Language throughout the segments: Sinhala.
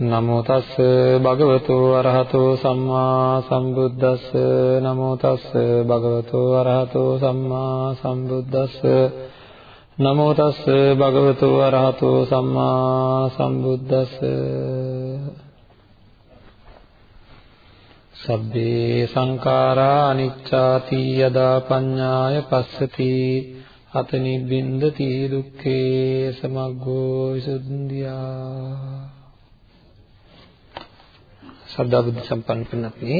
නමෝ තස් භගවතු අරහතෝ සම්මා සම්බුද්දස්ස නමෝ තස් භගවතු අරහතෝ සම්මා සම්බුද්දස්ස නමෝ තස් භගවතු අරහතෝ සම්මා සම්බුද්දස්ස සබ්බේ සංඛාරා අනිච්චාති යදා පඤ්ඤාය පස්සති. අත නිබ්බින්දති දුක්ඛේ සමග්ගෝ විසුද්ධියා. ශ්‍රද්ධා බුද්ධ සම්පන්න පින්වත්නි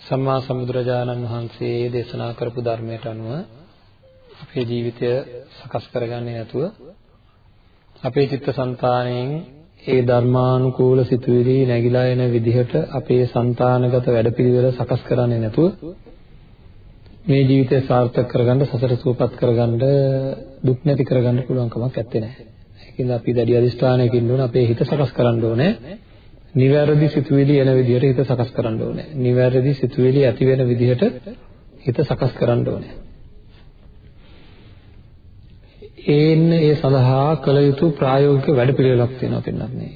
සම්මා සම්බුදුරජාණන් වහන්සේ දේශනා කරපු ධර්මයට අනුව අපේ ජීවිතය සකස් කරගන්නේ නැතුව අපේ චිත්තසංතාණයෙන් ඒ ධර්මානුකූල සිතුවිලි නැగిලා එන විදිහට අපේ సంతానගත වැඩපිළිවෙල සකස් කරන්නේ නැතුව මේ ජීවිතය සාර්ථක කරගන්න සසර සුවපත් කරගන්න දුක් නැති කරගන්න පුළුවන් කමක් නැත්තේ නෑ. ඒකින්ද අපි දැඩි අදිෂ්ඨානයකින් ඕන අපේ හිත සකස් කරන්න ඕනේ. නිවැරදි සිතුවිලි එන විදිහට හිත සකස් කරන්න ඕනේ. නිවැරදි සිතුවිලි ඇති වෙන විදිහට හිත සකස් කරන්න ඕනේ. ඒන්න ඒ සඳහා කළ යුතු ප්‍රායෝගික වැඩපිළිවෙලක් තියෙනවා පින්නත් නේ.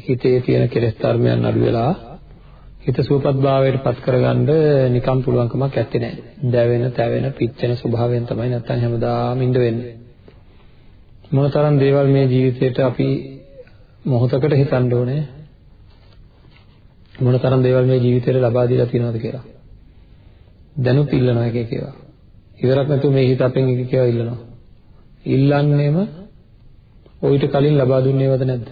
හිතේ තියෙන කෙලෙස් ධර්මයන් අඩු වෙලා හිත සුවපත් භාවයට පත් කරගන්න නිකම් පුළුවන්කමක් ඇත්තේ නැහැ. දැවෙන, තැවෙන, පිච්චෙන ස්වභාවයෙන් තමයි නැත්තම් හැමදාම ඉඳ වෙන්නේ. මොනතරම් දේවල් මේ ජීවිතේට අපි මොහොතකට හිතන්න ඕනේ මොන තරම් දේවල් මේ ජීවිතේට ලබා දීලා තියෙනවද කියලා. දැනුත් ඉල්ලනවා එක එක ඒවා. ඉවරක් නැතුව මේ හිත අපෙන් එක එක ඒවා ඉල්ලනවා. ඉල්ලන්නේම ඔయిత කලින් ලබා දුන්නේවද නැද්ද?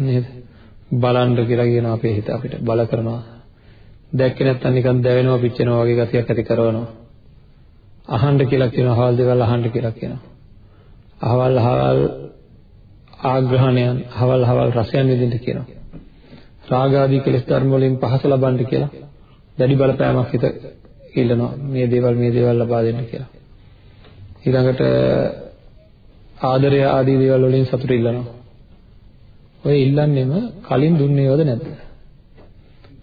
නේද? බලන්න කියලා කියන අපේ හිත අපිට බල කරනවා. දැක්කේ නැත්නම් නිකන් දැවෙනවා පිච්චෙනවා වගේ ගතියක් ඇති කරනවා. අහන්න කියලා කියනවා අහවල් දේවල් අහන්න කියලා කියනවා. අහවල් අහවල් ආග්‍රහණයන් හවල් හවල් රසයන් විඳින්න කියනවා. රාග ආදී කෙලෙස් ධර්ම වලින් පහස ලබන්න කියලා දැඩි බලපෑමක් හිත ඉල්ලනවා. මේ දේවල් මේ දේවල් ලබා දෙන්න කියලා. ඊළඟට ආදරය ආදී දේවල් වලින් සතුට ඉල්ලනවා. ඔය ඉල්ලන්නේම කලින් දුන්නේවද නැද්ද?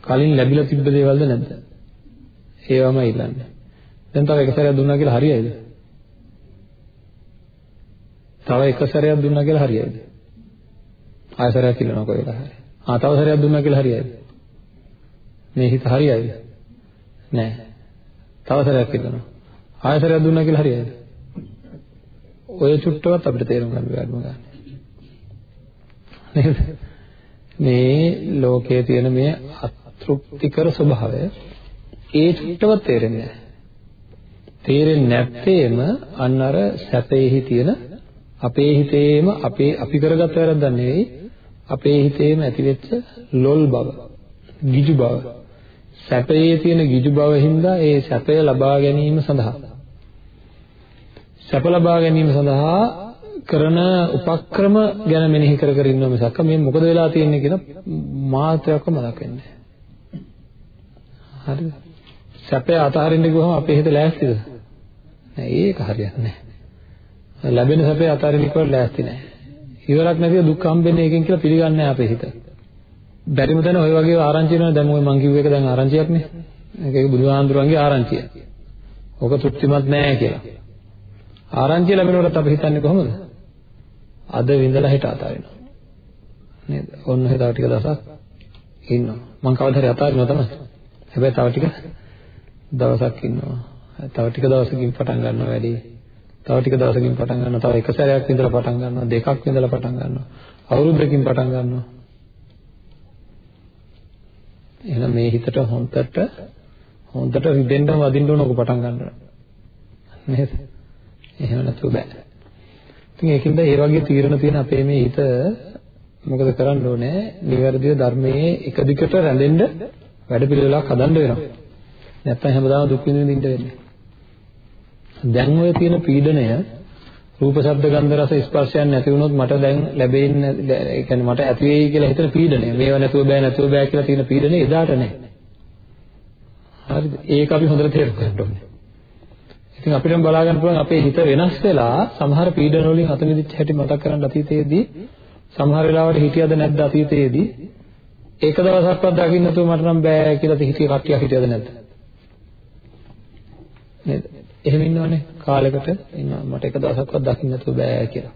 කලින් ලැබිලා තිබ්බ දේවල්ද නැද්ද? ඒවම ඉල්ලන්නේ. දැන් තව එක සැරයක් දුන්නා කියලා හරියයිද? තව එක සැරයක් දුන්නා කියලා හරියයිද? ආය සැරයක් ඉල්ලනවා කොයි වෙලාවක. ආ තව සැරයක් දුන්නා කියලා හරියයිද? මේ හිත හරියයිද? නෑ. තව සැරයක් ඉල්ලනවා. ආය සැරයක් දුන්නා කියලා හරියයිද? ඔය චුට්ටවත් අපිට තේරුම් ගන්න බැහැ ගන්න. නේද? මේ ලෝකයේ තියෙන මේ අතෘප්තිකර ස්වභාවය ඒ චුට්ටවත් තේරෙන්නේ නැහැ. තේරෙන්නේ නැත්තේම අන්න අර සැපේහි තියෙන අපේ හිතේම අපේ අපි කරගත් වැරද්දක් නෙවෙයි අපේ හිතේම ඇතිවෙච්ච ලොල් බව, ගිජු බව. සැපයේ තියෙන ගිජු බව හින්දා ඒ සැපය ලබා ගැනීම සඳහා සැප ලබා ගැනීම සඳහා කරන උපක්‍රම ගැන මෙනෙහි කර කර ඉන්නවා මිසක් මේ මොකද වෙලා තියෙන්නේ කියලා මාත්‍රයක්ව මතක් වෙන්නේ නැහැ. හරිද? සැපය අතහරින්න ගියවම අපේ හිත ලෑස්තිද? නෑ ඒක හරියන්නේ නෑ. ලැබෙන සැපේ අතාරින්න කියලා ලෑස්ති නැහැ. ඉවරක් නැතිව දුක් හම්බෙන්නේ එකෙන් කියලා පිළිගන්නේ නැහැ අපේ හිත. බැරිම තැන ඔය වගේ ආරංචි වෙනවා දැන් ඔය මං කිව්ව එක දැන් ආරංචියක්නේ. ඒක බුදුහාඳුරන්ගේ ආරංචිය. ඔක තෘප්තිමත් නැහැ කියලා. ආරංචිය ලැබෙනකොට අපි හිතන්නේ කොහොමද? අද විඳලා හිට අතාරිනවා. නේද? ඔන්න තව ටික දවසක් ඉන්නවා. මං කවදා හරි අතාරිනවා තමයි. හැබැයි තව ටික දවසක් ඉන්නවා. තව ටික දවසකින් පටන් ගන්නවා වැඩි. තව ටික දවසකින් පටන් ගන්නවා. තව එක සැරයක් විඳලා පටන් ගන්නවා. දෙකක් විඳලා පටන් ගන්නවා. අවුරුද්දකින් පටන් ගන්නවා. එහෙනම් මේ හිතට හොන්තට හොන්තට රිදෙන්න වදින්න ඕන ඔක පටන් ගන්නවා. නේද? එහෙම නැතුව බෑ. ඉතින් ඒකින්ද ඒ වගේ තීරණ තියෙන අපේ මේ හිත මොකද කරන්න ඕනේ? නිවැරදිව ධර්මයේ එක දිගට රැඳෙන්න වැඩ පිළිවෙලක් හදන්න වෙනවා. නැත්තම් හැමදාම දුක් විඳින්න ඉන්න වෙන්නේ. දැන් ඔය තියෙන පීඩනය රූප ශබ්ද ගන්ධ රස ස්පර්ශයන් නැති වුණොත් මට දැන් ලැබෙන්නේ ඒ කියන්නේ මට ඇති වෙයි කියලා හිතන පීඩනය මේව නැතුව බෑ නැතුව බෑ කියලා තියෙන පීඩනය එදාට නැහැ. හරිද? ඒක අපි හොඳට තේරුම් ගන්න ඕනේ. ඉතින් අපිටම බලා ගන්න පුළුවන් අපේ හිත වෙනස් වෙලා සමහර පීඩන වලින් අත මිදිච්ච හැටි මතක් කරන් අතීතයේදී සමහර වෙලාවට හිතියද නැද්ද අතීතයේදී ඒක දවසක්වත් දකින්න නැතුව මට නම් බෑ කියලා හිතිය කට්ටියක් හිතියද නැද්ද? නේද? එහෙම ඉන්නවනේ කාලයකට ඉන්නවා මට එක දවසක්වත් දකින්න නැතුව බෑ කියලා.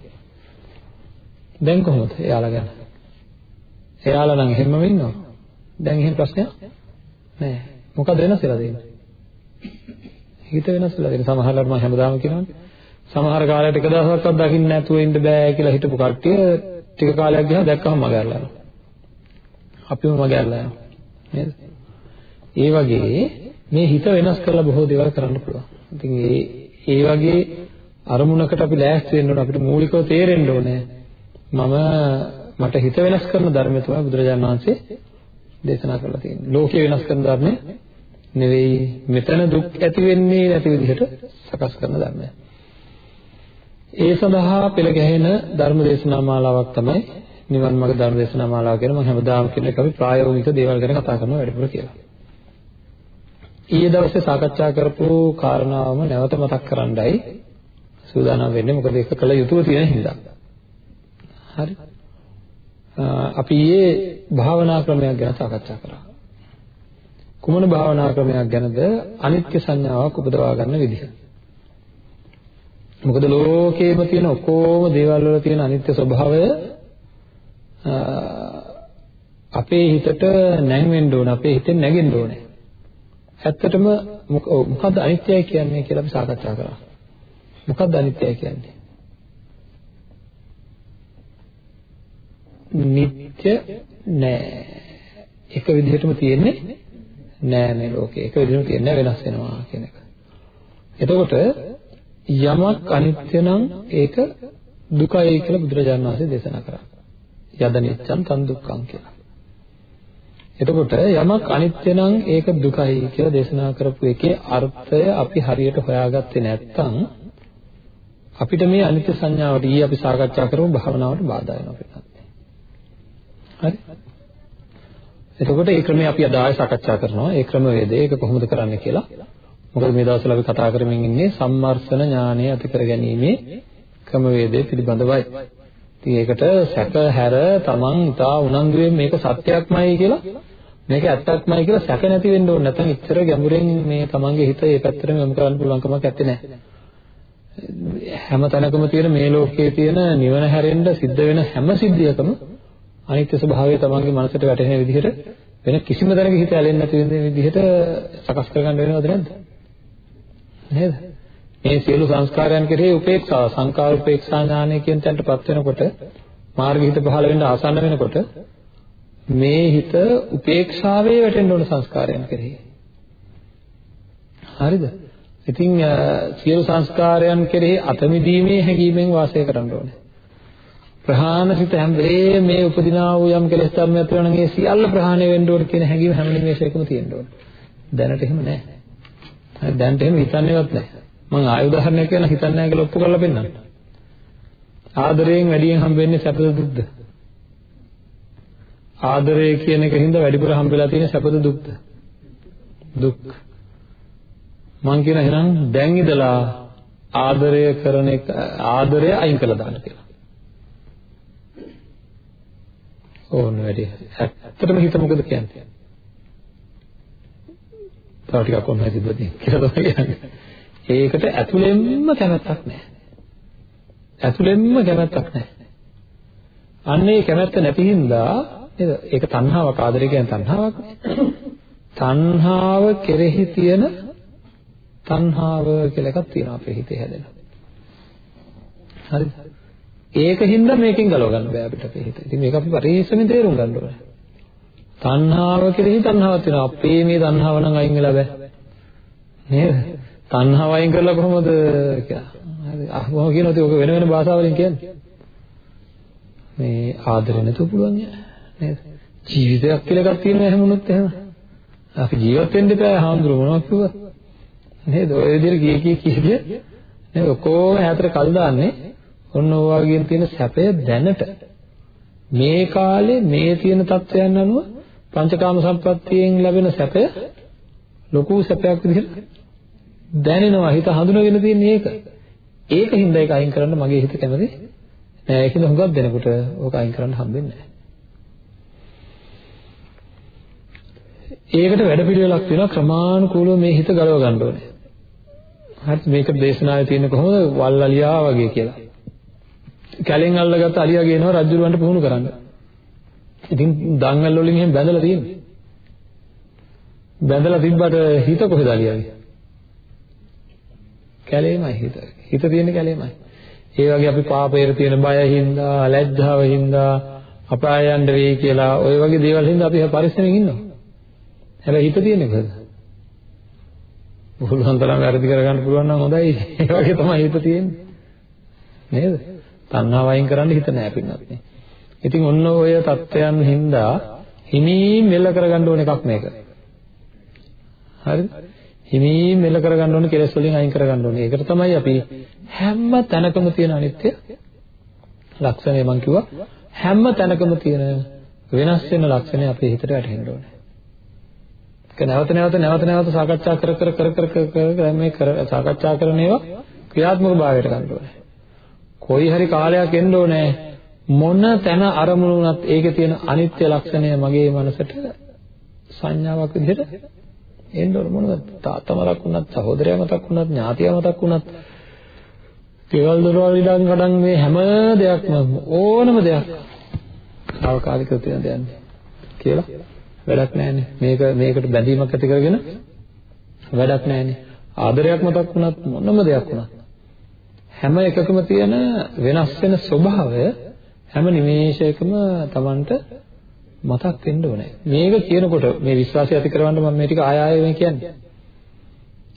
දැන් කොහොමද එයාලා ගැන? එයාලා නම් එහෙමම ඉන්නවා. දැන් එහෙම ප්‍රශ්නයක් නෑ. මොකද වෙනස් වෙලා තියෙන්නේ? හිත වෙනස් වෙලා තියෙන සමහරවල් මම හැමදාම කියනවානේ. සමහර කාලයකට එක දවසක්වත් දකින්න නැතුව ඉන්න බෑ කියලා හිතපු කට්ටිය ටික කාලයක් ගියා දැක්කම මගහැරලා යනවා. අපිම මගහැරලා යනවා. නේද? ඒ වගේ මේ හිත වෙනස් කරලා බොහෝ දේවල් කරන්න පුළුවන්. ඉතින් ඒ ඒ වගේ අරමුණකට අපි ලෑස්ති වෙන්න ඕන අපිට මූලිකව තේරෙන්න ඕනේ මම මට හිත වෙනස් කරන ධර්මය තමයි බුදුරජාණන් වහන්සේ දේශනා කරලා තියෙන්නේ. ලෝකය වෙනස් කරන ධර්මය නෙවෙයි මෙතන දුක් ඇති වෙන්නේ නැති විදිහට සකස් කරන ධර්මය. ඒ සඳහා පෙළ ගැහෙන ධර්ම දේශනා මාලාවක් තමයි නිවන් මාර්ග ධර්ම දේශනා මාලාව කියන මම හැමදාම කියන එක අපි ප්‍රායෝගික දේවල් ගැන කතා කරනවා වැඩිපුර කියලා. ඊයේ දවසේ සාකච්ඡා කරපු කාරණාවම නැවත මතක් කරන්නයි සූදානම් වෙන්නේ මොකද ඒක කළ යුතුව තියෙන හින්දා. හරි. අපි ඊයේ භාවනා ක්‍රමයක් ගැන සාකච්ඡා කරා. කුමන භාවනා ක්‍රමයක් ගැනද අනිත්‍ය සංඥාවක් උපදවා ගන්න විදිහ. මොකද ලෝකේම තියෙන ඔක්කොම දේවල් වල තියෙන අනිත්‍ය ස්වභාවය අපේ හිතට නැංවෙන්න ඕන අපේ හිතෙන් නැගෙන්න ඕනේ. ඇත්තටම මොකද්ද අනිත්‍යයි කියන්නේ කියලා අපි සාකච්ඡා කරා. මොකද්ද අනිත්‍යයි කියන්නේ? නිත්‍ය නෑ. එක විදිහටම තියෙන්නේ නෑ මේ ලෝකේ. එක විදිහටම තියෙන්නේ වෙනස් වෙනවා කියන එක. එතකොට යමක් අනිත්‍ය නම් ඒක දුකයි කියලා බුදුරජාණන් වහන්සේ දේශනා කරා. යද නිච්ඡන් තන් දුක්ඛං කියලා. එතකොට යමක් අනිත්‍ය නම් ඒක දුකයි කියලා දේශනා කරපු එකේ අර්ථය අපි හරියට හොයාගත්තේ නැත්නම් අපිට මේ අනිත්‍ය සංඥාවට ඊයේ අපි සාකච්ඡා කරමු භාවනාවට බාධා වෙනවා පිටත්. හරි? එතකොට ඒ ක්‍රමය අපි අද ආයෙ සාකච්ඡා කරනවා. ඒ ක්‍රමවේදය ඒක කොහොමද කරන්නේ කියලා. මොකද මේ දවස්වල අපි කතා කරමින් ඉන්නේ සම්මර්ෂණ ඥානය ඇති කර ගැනීමේ ක්‍රමවේදය පිළිබඳවයි. ඉතින් ඒකට සැක හැර තමන් ඉතා උනන්දුවෙන් මේක සත්‍යයක්මයි කියලා මේක ඇත්තක්මයි කියලා සැක නැති වෙන්න ඕනේ නැත්නම් ඉතර ගැඹුරෙන් මේ තමන්ගේ හිත ඒ පැත්තටම යොමු කරන්න පුළුවන් කමක් නැත්තේ නෑ. හැම තැනකම තියෙන මේ ලෝකයේ තියෙන නිවන හැරෙන්න සිද්ධ වෙන හැම සිද්ධියකම අනිත්‍ය ස්වභාවය තමන්ගේ මනසට වැටහෙන විදිහට වෙන කිසිම තැනක හිත ඇලෙන්නේ නැති විදිහට සකස් කරගන්න වෙනවද නැද්ද? නේද? මේ සියලු සංස්කාරයන් කෙරෙහි උපේක්ෂාව සංකාර උපේක්ෂා ඥානය කියන තැනටපත් වෙනකොට මාර්ග හිත පහළ වෙන්න ආසන්න වෙනකොට මේ හිත උපේක්ෂාවේ වැටෙන්න ඕන සංස්කාරයන් කෙරෙහි. හරිද? ඉතින් සියලු සංස්කාරයන් කෙරෙහි අතමිදීමේ හැඟීමෙන් වාසය කරන්න ඕනේ. ප්‍රහාණසිත හැම වෙලේම මේ උපදිනා වූ යම් කෙලෙස් ධර්මයක් තියෙනවා නම් ඒ සියල්ල ප්‍රහාණය වෙන්න ඕන කියන හැඟීම හැම නිමේෂයකම තියෙන්න ඕන. දැනට එහෙම නැහැ. හරි දැනට එහෙම හිතන්නේවත් නැහැ. මම ආය උදාහරණයක් කියන හිතන්නේ නැහැ කියලා ඔප්පු කරලා පෙන්නන්න. ආදරයෙන් වැඩියෙන් හම්බෙන්නේ සැපද දුක්ද? ආදරය කියන එකින්ද වැඩිපුර හම්බෙලා තියෙන සැපද දුක්ද? දුක්. මං කියන එහෙනම් දැන් ඉඳලා ආදරය කරන එක ආදරය අයින් කළා දාන්න කියලා. ඕන වැඩි. ඇත්තටම හිත මොකද කියන්නේ? තව ටිකක් ඔන්න හිතෙද්දී කියලා තමයි කියන්නේ. ඒකට ඇතුළෙන්ම කැමැත්තක් නැහැ. ඇතුළෙන්ම කැමැත්තක් නැහැ. අන්න ඒ කැමැත්ත නැති හින්දා නේද? ඒක තණ්හාවක් ආදරය කියන්නේ තණ්හාවක්. තණ්හාව කෙරෙහි තියෙන තණ්හාව කියලා එකක් තියෙනවා අපේ හිතේ හැදෙන. හරිද? ඒකින්ද මේකෙන් ගලව ගන්න බෑ අපිට අපේ හිත. ඉතින් මේක අපි පරිස්සමෙන් තේරුම් ගන්න ඕනේ. තණ්හාව කෙරෙහි තණ්හාවක් තියෙනවා. අපේ මේ තණ්හාව නම් අයින් වෙලා බෑ. නේද? තණ්හාව අයින් කරලා කොහොමද කියලා. හරි. අහමම කියනවා ඔක වෙන වෙන භාෂාවලින් කියන්නේ. මේ ආදරේ නැතුව පුළුවන් නේද? ජීවිතයක් කියලා එකක් තියෙනවා හැමෝනොත් එහෙම. අපි ජීවත් වෙන්න එපා හාමුදුරු මොනවද කිව්වා? නේද? ඔය විදිහට කී කී කී නේද? ඔක්කොම ඈතට කල් දාන්නේ ඔන්න ඔයගෙන් තියෙන සැපය දැනට මේ කාලේ මේ තියෙන තත්ත්වයන් අනුව පංචකාම සම්පත්තියෙන් ලැබෙන සැපය ලොකු සැපයක් විදිහට දැනෙනවා හිත හඳුනගෙන තියෙන මේක. ඒකින්ද ඒක අයින් කරන්න මගේ හිත කැමති නෑ. ඒකින්ද හුඟක් දෙනකොට ඕක අයින් කරන්න හම්බෙන්නේ නෑ. ඒකට වැඩ පිළිවෙලක් තියෙනවා ක්‍රමානුකූලව මේ හිත ගලව ගන්න ඕනේ. හරි මේක දේශනාවේ තියෙන කොහොමද වල් අලියා වගේ කියලා. කැලෙන් අල්ලගත්ත අලියා ගේනවා රජුරවන්ට පුහුණු කරන්න. ඉතින් දංගල් වලින් එහෙම බැඳලා තියෙන්නේ. බැඳලා තිබ්බට හිත කොහෙද අලියාගේ? කැලේමයි හිත. හිත තියෙන්නේ කැලේමයි. ඒ වගේ අපි පාපේර තියෙන බය හින්දා, ලැජ්ජාව හින්දා අපාය යන්න වෙයි කියලා ওই වගේ දේවල් හින්දා අපි පරිස්සමෙන් ඉන්නවා. හැබැයි හිත තියෙන්නේ කොහෙද? පුළුවන් තරම් වැරදි කරගන්න පුළුවන් නම් හොඳයි. ඒ වගේ තමයි හිත තියෙන්නේ. නේද? තණ්හාව අයින් කරන්න හිත නෑ පින්නත් නේ. ඉතින් ඔන්න ඔය தත්වයන් හින්දා හිමීන් මෙල්ල කරගන්න ඕන එකක් මේක. හරිද? හිමීන් මෙල්ල කරගන්න ඕන කෙලෙස් වලින් අයින් කරගන්න ඕනේ. ඒකට තමයි අපි හැම තැනකම තියෙන අනිත්‍ය ලක්ෂණය මම කිව්වා. හැම තැනකම තියෙන වෙනස් වෙන ලක්ෂණය අපේ හිතට වැටහෙන්න ඕනේ. ඒක නැවත නැවත නැවත නැවත සාකච්ඡා කර කර කර කර කර මේ කර සාකච්ඡා කරන ඒවා ක්‍රියාත්මක භාවයට ගන්න ඕනේ. කොයි හරි කාලයක් එන්න ඕනේ. මොන තැන අරමුණු වුණත් ඒකේ තියෙන අනිත්‍ය ලක්ෂණය මගේ මනසට සංඥාවක් විදිහට එන්න ඕන. මොනවද? තාත්තා මතක් වුණත් සහෝදරයා මතක් වුණත් ඥාතියා මතක් වුණත් කෙවල් දොරවල් ඉඩම් කඩන් මේ හැම දෙයක්ම ඕනම දෙයක් සාවකාලිකව තියෙන දෙයක් කියලා වැඩක් නැහැනේ. මේක මේකට බැඳීමක් ඇති කරගෙන වැඩක් නැහැනේ. ආදරයක් මතක් වුණත් මොනම දෙයක් වුණත් හැම එකකම තියෙන වෙනස් වෙන ස්වභාවය හැම නිමේෂයකම Tamanට මතක් වෙන්න ඕනේ. මේක කියනකොට මේ විශ්වාසය ඇති කරවන්න මම මේ ටික ආය ආය මේ කියන්නේ.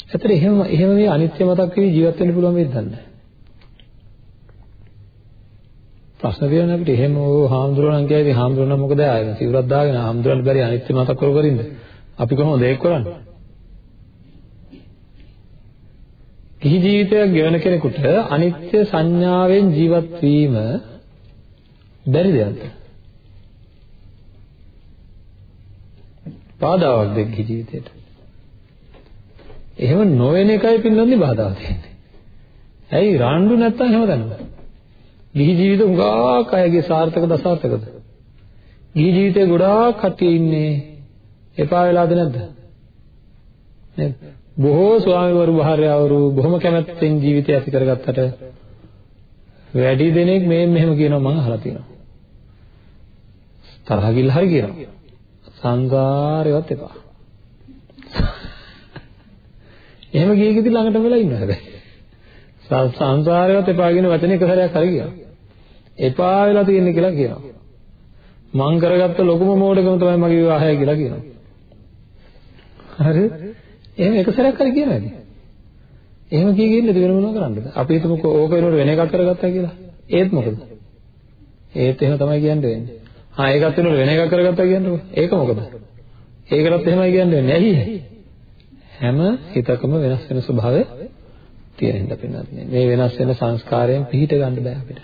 ඇත්තට එහෙම එහෙම මේ අනිත්‍ය මතක් වෙවි ජීවත් වෙන්න පුළුවන් වෙයිද දන්නේ ප්‍රශ්න තියෙනවා අපිට එහෙම ඕ හාමුදුරුවෝ නම් කියයිද හාමුදුරුවෝ නම් මොකද ආයෙ සිවුරක් දාගෙන හාමුදුරුවන්ට බැරි අනිත්‍ය මතක් කර කර ඉන්න. අපි කොහොමද ඒක කරන්නේ? කිහි ජීවිතයක් ගෙවන කෙනෙකුට අනිත්‍ය සංඥාවෙන් ජීවත් වීම බැරි දෙයක්ද? බාධාවක්ද කිහි ජීවිතේට? එහෙම නොවන එකයි පින්නන්නේ බාධාව තියෙන්නේ. ඇයි රාණ්ඩු නැත්තම් හැමදැනම ගිහි ජීවිත උගාක් අයගේ සාර්ථක දසාර්ථකද? ගිහි ජීවිතේ ගොඩාක් කට්ටිය ඉන්නේ එපා වෙලාද නැද්ද? නේද? බොහෝ ස්වාමිවරු භාර්යාවරු බොහොම කැමැත්තෙන් ජීවිතය ඇති කරගත්තට වැඩි දෙනෙක් මේ මෙහෙම කියනවා මම අහලා තියෙනවා. තරහ ගිල්ල හරි කියනවා. සංසාරේවත් එපා. එහෙම ගියේ කිදි ළඟටම වෙලා ඉන්නවා හැබැයි. සංසාරේවත් එපා කියන වචනේ එක සැරයක් හරි කියනවා. එපා වෙලා තියෙන්නේ කියලා කියනවා. මං කරගත්ත ලොකුම මෝඩකම තමයි මගේ විවාහය කියලා කියනවා. හරි? එහෙම එක සැරයක් හරි කියනවා ඉතින්. එහෙම කිය කියෙන්නේ වෙන මොනව කරන්නද? අපි හිතමුකෝ ඕක වෙනකොට වෙන එකක් කරගත්තා කියලා. ඒත් මොකද? ඒත් එහෙම තමයි කියන්න වෙන්නේ. ආ ඒකත් වෙනකොට වෙන එකක් කරගත්තා කියන්නේ. ඒක මොකද? ඒකටත් එහෙමයි කියන්න වෙන්නේ. ඇයි? හැම හිතකම වෙනස් වෙන ස්වභාවය තියෙන හින්දා පින්නත් මේ වෙනස් වෙන සංස්කාරයෙන් පිහිට ගන්න බෑ අපිට.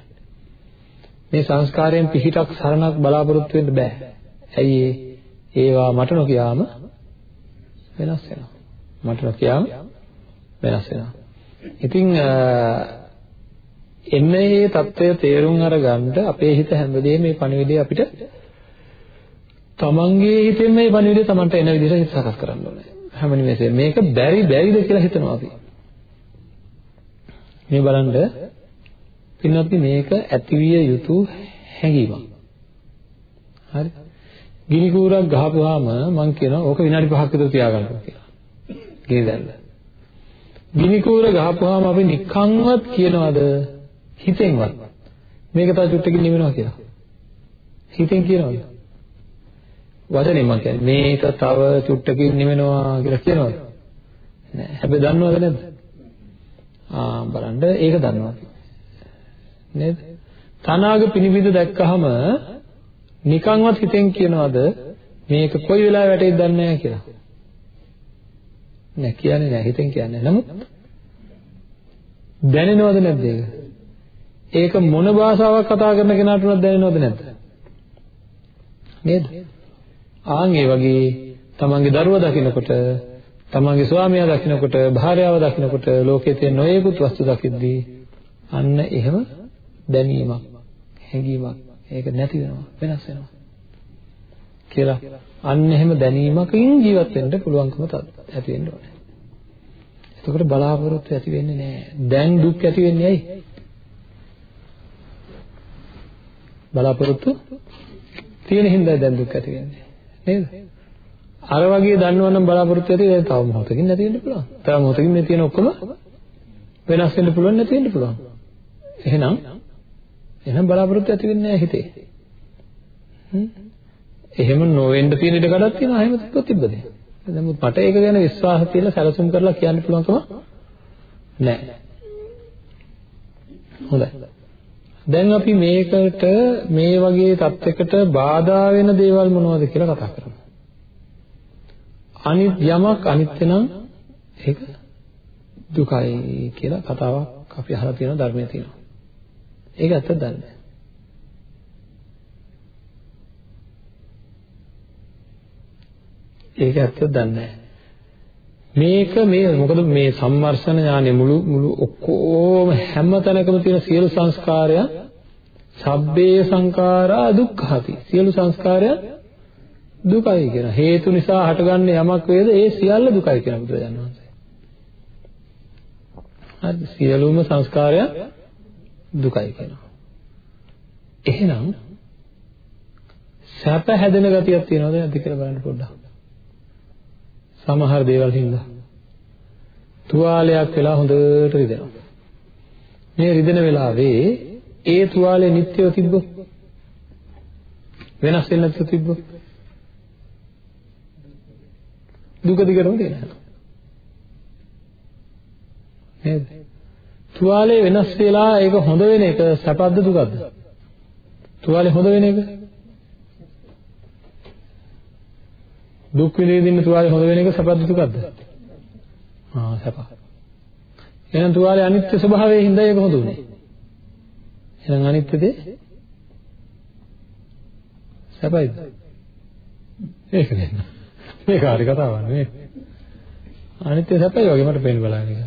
මේ සංස්කාරයෙන් පිහිටක් සරණක් බලාපොරොත්තු වෙන්න බෑ. ඇයි ඒවා මට නොකියාම වෙනස් වෙනවා. මට නොකියාම වෙනස් වෙනවා. ඉතින් එන්නේ මේ தত্ত্বය තේරුම් අරගන්න අපේ හිත හැමදේම මේ පණිවිඩය අපිට තමන්ගේ හිතෙන් මේ පණිවිඩය තමන්ට එන විදිහට හිත සකස් කරන්න ඕනේ. හැම නිමේෂෙම මේක බැරි බැරිද කියලා හිතනවා අපි. මේ බලන්න පින්වත්නි මේක ඇතිවිය යුතු හැඟීමක්. හරි. ගිනි කූරක් ගහපුවාම මම කියනවා ඕක විනාඩි 5ක් විතර තියාගන්න කියලා. ගේ දැල්ල. ගිනි කූර ගහපුවාම අපි නිකන්වත් කියනවද හිතෙන්වත් මේක තව චුට්ටකින් නිවෙනවා කියලා. හිතෙන් කියනවද? වචනේ මම කියන්නේ මේක තව චුට්ටකින් නිවෙනවා කියලා කියනවද? නෑ. හැබැයි දන්නවද නැද්ද? ආ බලන්න ඒක දන්නවා. නේද? තනාග පිනිබිඳ දැක්කහම නිකන්වත් හිතෙන් කියනවද මේක කොයි වෙලාවෙ වැටෙයිද දන්නේ නැහැ කියලා. නෑ කියන්නේ නෑ හිතෙන් කියන්නේ නමුත් දැනෙනවද නැද්ද ඒක? ඒක මොන භාෂාවක් කතා කරන කෙනාට උනත් දැනෙනවද නැද්ද? නේද? ආන් ඒ වගේ තමන්ගේ දරුවා දකිනකොට තමන්ගේ ස්වාමියා දකිනකොට භාර්යාව දකිනකොට ලෝකයේ තියෙන නොයෙකුත් වස්තු දකිද්දී අන්න එහෙම දැනීමක් හැඟීමක් ඒක නැති වෙනවා වෙනස් වෙනවා කියලා අන්න එහෙම දැනීමකින් ජීවත් වෙන්න පුළුවන්කම ඇති වෙන්න ඕනේ. එතකොට බලාපොරොත්තු ඇති වෙන්නේ නැහැ. දැන් දුක් ඇති වෙන්නේ ඇයි? බලාපොරොත්තු තියෙන හින්දා දැන් දුක් ඇති වෙන්නේ. නේද? අර වගේ දන්නවනම් බලාපොරොත්තු ඇති දැන් තව මොහොතකින් නැති වෙන්න පුළුවන්. තව මොහොතකින් මේ තියෙන ඔක්කොම වෙනස් වෙන්න පුළුවන් නැති වෙන්න පුළුවන්. එහෙනම් එහෙනම් බලාපොරොත්තු ඇති වෙන්නේ නැහැ හිතේ. එහෙම නොවෙන්න තියෙන ඉඩ කඩක් තියෙනවා එහෙම තිබ්බොත් තිබ්බද? නමුත් මට ඒක ගැන විශ්වාස තියලා සැලසුම් කරලා කියන්න පුළුවන්කම නැහැ. හොඳයි. දැන් අපි මේකට මේ වගේ தත්යකට බාධා වෙන දේවල් මොනවද කියලා කතා කරමු. අනිත් යමක් අනිත්‍ය නම් ඒක දුකයි කියලා කතාවක් අපි අහලා තියෙන ධර්මයේ තියෙනවා. ඒක ඇත්තද දන්නේ ඒක ඇත්තද දන්නේ මේක මේ මොකද මේ සම්මර්ෂණ ඥානෙ මුළු මුළු ඔක්කොම හැම තැනකම තියෙන සියලු සංස්කාරයන් සබ්බේ සංඛාරා දුක්ඛති සියලු සංස්කාරයන් දුකයි කියන හේතු නිසා හටගන්න යමක් වේද ඒ සියල්ල දුකයි කියන බුදුරජාණන් වහන්සේ. හරි සියලුම සංස්කාරයන් දුකයි කියනවා. එහෙනම් සැප හැදෙන ගතියක් තියෙනවද නැද්ද කියලා බලන්න පොඩ්ඩක්. සමහර දේවල් හින්දා තුවාලයක් වෙලා හොඳට රිදෙනවා. මේ රිදෙන වෙලාවේ ඒ තුවාලේ නිත්‍යව තිබ්බොත් වෙනස් වෙන්නේ නැතුව තිබ්බොත් දුක දිගටම තියෙනවා. නේද? තුවාලේ වෙනස් වෙලා ඒක හොඳ වෙන එක සැපද දුකද? තුවාලේ හොඳ වෙන එක දුක් විඳින්න තුවාලේ හොඳ වෙන එක සැපද දුකද? ආ සැප. එහෙනම් තුවාලේ අනිත්‍ය ස්වභාවයෙන් හින්දා ඒක හොඳ උනේ. එහෙනම් අනිත්‍ය දේ සැපයිද? ඒක නෙන්න. මේක හරි කතාවක් නෙමෙයි. අනිත්‍ය සැපයි වගේ මට පේන්න බලන්නේ.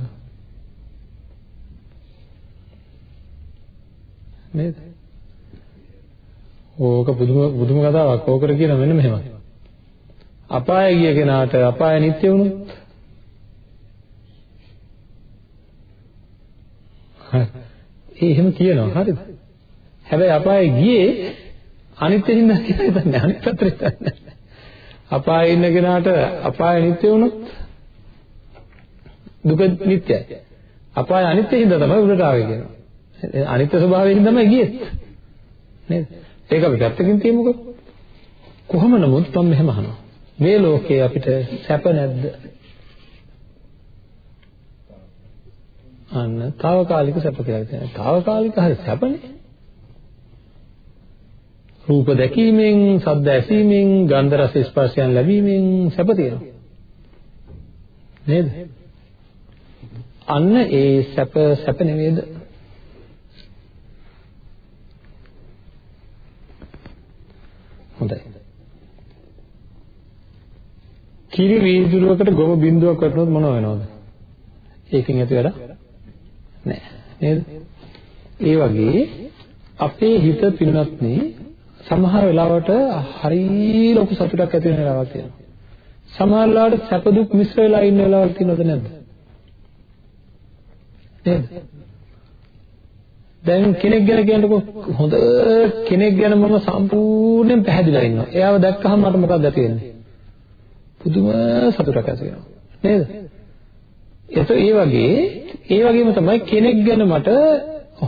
නේද? ඕක පුදුම පුදුම කතාවක්. ඕකට කියන මෙන්න මෙහෙම. අපාය ගිය කෙනාට අපාය නිත්‍ය වුණොත් ඒ එහෙම කියනවා හරිද? හැබැයි අපායේ ගියේ අනිත්‍ය හින්දා කියලා හිතන්නේ අනිත් පැත්තට හිතන්නේ. අපායේ ඉන්න කෙනාට අපාය නිත්‍ය වුණොත් දුක නිත්‍යයි. අපාය අනිත්‍ය හින්දා තමයි උඩට ආවේ කියනවා. අනිත්‍ය ස්වභාවයෙන් තමයි ගියේ. නේද? ඒක අපි පැත්තකින් තියමුකෝ. කොහොම නමුත් මම මෙහෙම අහනවා. මේ ලෝකේ අපිට සැප නැද්ද? අන්න తాවකාලික සැප කියලා කියනවා. తాවකාලික හරි සැපනේ. රූප දැකීමෙන්, ශබ්ද ඇසීමෙන්, ගන්ධ රස ස්පර්ශයන් ලැබීමෙන් සැප තියෙනවා. නේද? අන්න ඒ සැප සැප නෙවෙයිද? හොඳයි. කිරි වීදුරුවකට ගොම බින්දුවක් වටනොත් මොනව වෙනවද? ඒකෙන් ඇති වැඩ නෑ. නේද? ඒ වගේ අපේ හිත පින්නත්නේ සමහර වෙලාවට හරි ලොකු සතුටක් ඇති වෙන වෙලාවක් තියෙනවා. සමහර වෙලාවට සැප දුක් මිශ්‍ර වෙලා ඉන්න වෙලාවක් තියෙනවද නැද්ද? නේද? දැන් කෙනෙක් ගැන කියනකො හොඳ කෙනෙක් ගැන මම සම්පූර්ණයෙන් පැහැදිලා ඉන්නවා. එයාව දැක්කහම මට මොකක්ද ඇති වෙන්නේ? පුදුම සතුටක් ඇති වෙනවා. නේද? ඒත් ඒ වගේ ඒ වගේම තමයි කෙනෙක් ගැන මට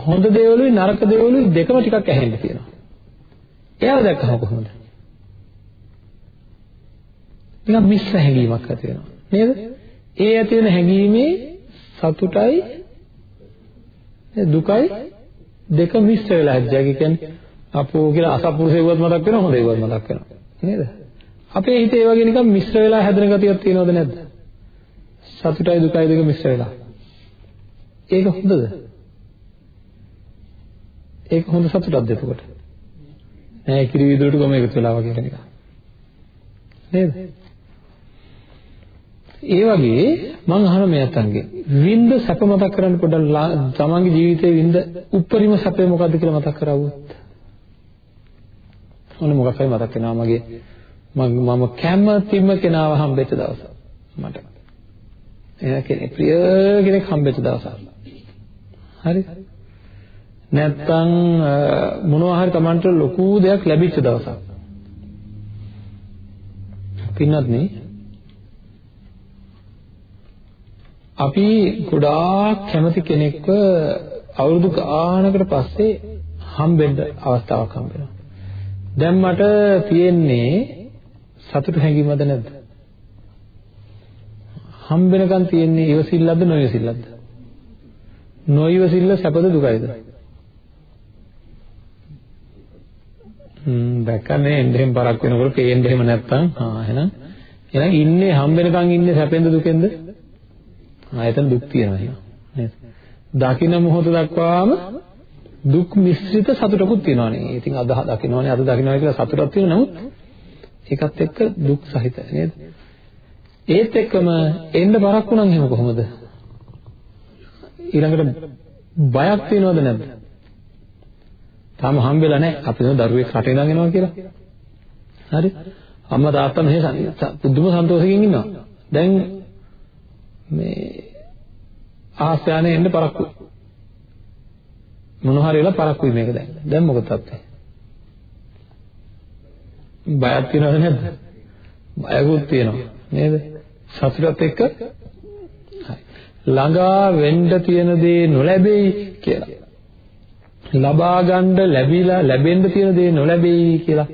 හොඳ දේවලුයි නරක දේවලුයි දෙකම ටිකක් ඇහෙන්න තියෙනවා. එයාව දැක්කම කොහොමද? නිකන් මිශ්‍ර හැඟීමක් ඇති වෙනවා. නේද? ඒ ඇති වෙන හැඟීමේ සතුටයි දුකයි දෙක මිශ්‍ර වෙලා හැද්දා. ඒ කියන්නේ අපෝ කියලා අසපුරුෂේවත් මතක් වෙනවා හොඳ ඒවත් මතක් වෙනවා. නේද? අපේ හිතේ ඒ වගේ නිකන් මිශ්‍ර වෙලා හැදෙන ගතියක් තියෙනවද නැද්ද? සතුටයි දුකයි දෙක මිශ්‍ර වෙලා. ඒක හොඳද? ඒක හොඳ සතුටක්ද එතකොට? නෑ කිරි විදුලට ගොම එකතු වෙලා වගේ කෙනෙක්. නේද? ඒ වගේ මම අහන මේ අතන්ගේ. විඳ සැප මතක් කරන්න පොඩ්ඩක් තමන්ගේ ජීවිතේ විඳ උප්පරිම සැපේ මොකද්ද කියලා මතක් කරවුවොත්. ඔන්න මොකක් හරි මතක් වෙනවා මගේ. මම කැමතිම කෙනාව හම්බෙච්ච දවස. මට. එයා කෙනෙක් ප්‍රිය කෙනෙක් හම්බෙච්ච දවසක්. හරි? නැත්තම් මොනවා හරි Tamanට ලොකු දෙයක් ලැබිච්ච දවසක් පින්නත් නේ අපි ගොඩාක් කැමති කෙනෙක්ව අවුරුදු ගානකට පස්සේ හම්බෙන්න අවස්ථාවක් හම්බ වෙනවා. දැන් මට තියෙන්නේ සතුට හැඟීමද නැද්ද? හම්බෙනකන් තියෙන්නේ ඉවසිල්ලක්ද නොඉවසිල්ලක්ද? නොඉවසිල්ල සැපද දුකයිද? හ්ම් දැක්කනේ එන්නෙම පරක් වෙනකොට පේන්න එහෙම නැත්තම් ආ එහෙනම් එහෙනම් ඉන්නේ හම්බෙනකන් ඉන්නේ සැපෙන්ද දුකෙන්ද? ආයතන දුක් තියෙනවා එහෙනම් නේද? දකින්න මොහොත දක්වාම දුක් මිශ්‍රිත සතුටකුත් තියෙනවානේ. ඉතින් අද දකින්නවානේ අද දකින්නවා කියලා සතුටක් තියෙනවා නමුත් ඒකත් එක්ක දුක් සහිත නේද? ඒත් එක්කම එන්න බරක් වුණා එහෙම කොහොමද? ඊළඟට බයක් තියෙනවද නැද්ද? තාම හම්බෙලා නැහැ. අපි නෝ දරුවෙක් රටේ ඉඳන් එනවා කියලා. හරි? අම්මා තාත්තා මෙහෙ පුදුම සන්තෝෂකින් ඉන්නවා. දැන් මේ ආස්‍යානේ එන්න පරක්කු. මොන හරි වෙලා පරක්කුයි මේක දැන්. දැන් මොකද තත්ත්වය? බයක් තියෙනවද නැද්ද? බයකුත් තියෙනවා නේද? සතුටත් එක්ක ළඟා වෙන්න තියෙන දේ නොලැබෙයි කියලා. ලබා ගන්න ලැබිලා ලැබෙන්න තියෙන දේ නොලැබෙයි කියලා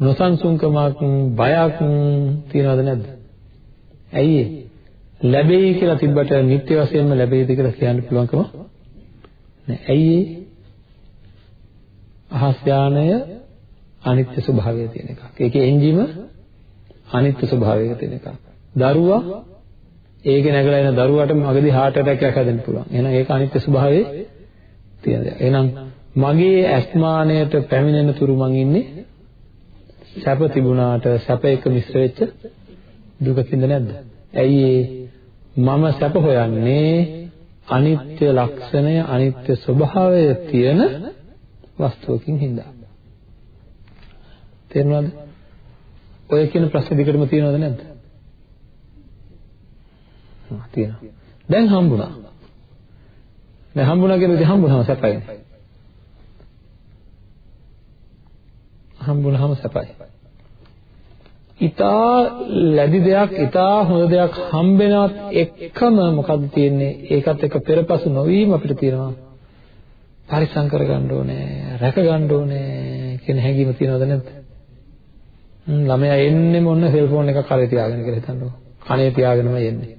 නොසන්සුන්කමක් බයක් තියනවද නැද්ද? ඇයි ඒ? ලැබෙයි කියලා තිබ්බට නිත්‍ය වශයෙන්ම ලැබෙයිද කියලා කියන්න පුළුවන්කම නෑ. ඇයි ඒ? අහස් යානය අනිත්‍ය ස්වභාවය තියෙන එකක්. ඒකේ එන්ජිම අනිත්‍ය ස්වභාවයක තියෙන එකක්. දරුවා ඒකේ නැගලා එන දරුවාට මගදී heart attack එකක් හැදෙන්න පුළුවන්. එහෙනම් ඒක අනිත්‍ය ස්වභාවයේ තියෙන දෙයක්. එහෙනම් මගේ අස්මානයට පැමිණෙන තුරු මං ඉන්නේ සැප තිබුණාට සැප එක මිශ්‍ර වෙච්ච දුකකින්ද නැද්ද? ඇයි ඒ මම සැප හොයන්නේ අනිත්‍ය ලක්ෂණය අනිත්‍ය ස්වභාවය තියෙන වස්තුවකින් හින්දා. තේරුණාද? ඔය කියන ප්‍රශ්න දිගටම තියෙනවද නැද්ද? හා තියෙනවා. දැන් හම්බුණා. දැන් හම්බුණා කියන දේ හම්බුනම සැපයි. හම්බුනහම සැපයි. ඊටා ලැබි දෙයක් ඊටා හොඳ දෙයක් හම්බෙනවත් එක්කම මොකද්ද තියෙන්නේ? ඒකත් එක්ක පෙරපසු නොවීම අපිට තියෙනවා. පරිසම් කරගන්න ඕනේ රැක ගන්න ඕනේ කියන හැඟීම තියෙනවද නැද්ද? ළමයා එන්නේ මොන සෙල්ෆෝන් එකක් කරේ තියාගෙන කියලා හිතන්නකෝ කනේ තියාගෙනම එන්නේ.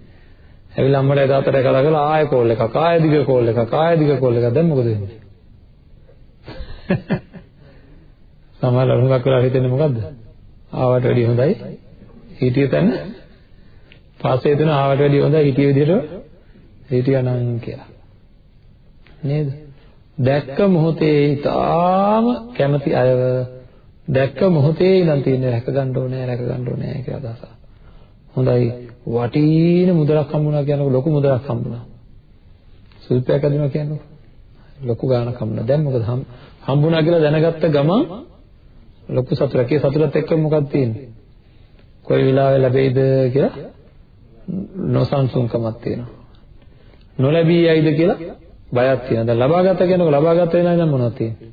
ඇවිල්ලා අම්මට එදාට රැකලා ගලා ආයෙ කෝල් එකක් ආයෙ දිග කෝල් එකක් ආයෙ දිග කෝල් එකක්. දැන් මොකද වෙන්නේ? සමහර ළමයි කරලා හිතන්නේ මොකද්ද ආවට වැඩිය හොඳයි හිටිය තැන පස්සේ දෙන ආවට වැඩිය හොඳයි හිටිය විදිහට හිටියානම් කියලා නේද දැක්ක මොහොතේ ඊටාම කැමති අයව දැක්ක මොහොතේ ඉඳන් තියෙන රැක ගන්න ඕනේ රැක ගන්න ඕනේ කියලා අදහස. හොඳයි වටින මුදලක් හම්බුණා කියනකොට ලොකු මුදලක් හම්බුණා. සුල්පයක් අදිනවා කියන්නේ ලොකු ගාණක් හම්බුණා. දැන් මොකද හම්බුණා කියලා දැනගත්ත ගමන් ලොකු සතුටක්. ඒ සතුටත් එක්ක මොකක්ද තියෙන්නේ? කොයි වෙලාවෙ ලැබෙයිද කියලා නොසන්සුන්කමක් තියෙනවා. නොලැබී යයිද කියලා බයක් තියෙනවා. දැන් ලබා ගත්ත කියනකොට ලබා ගත්ත වෙනා නම් මොනවද තියෙන්නේ?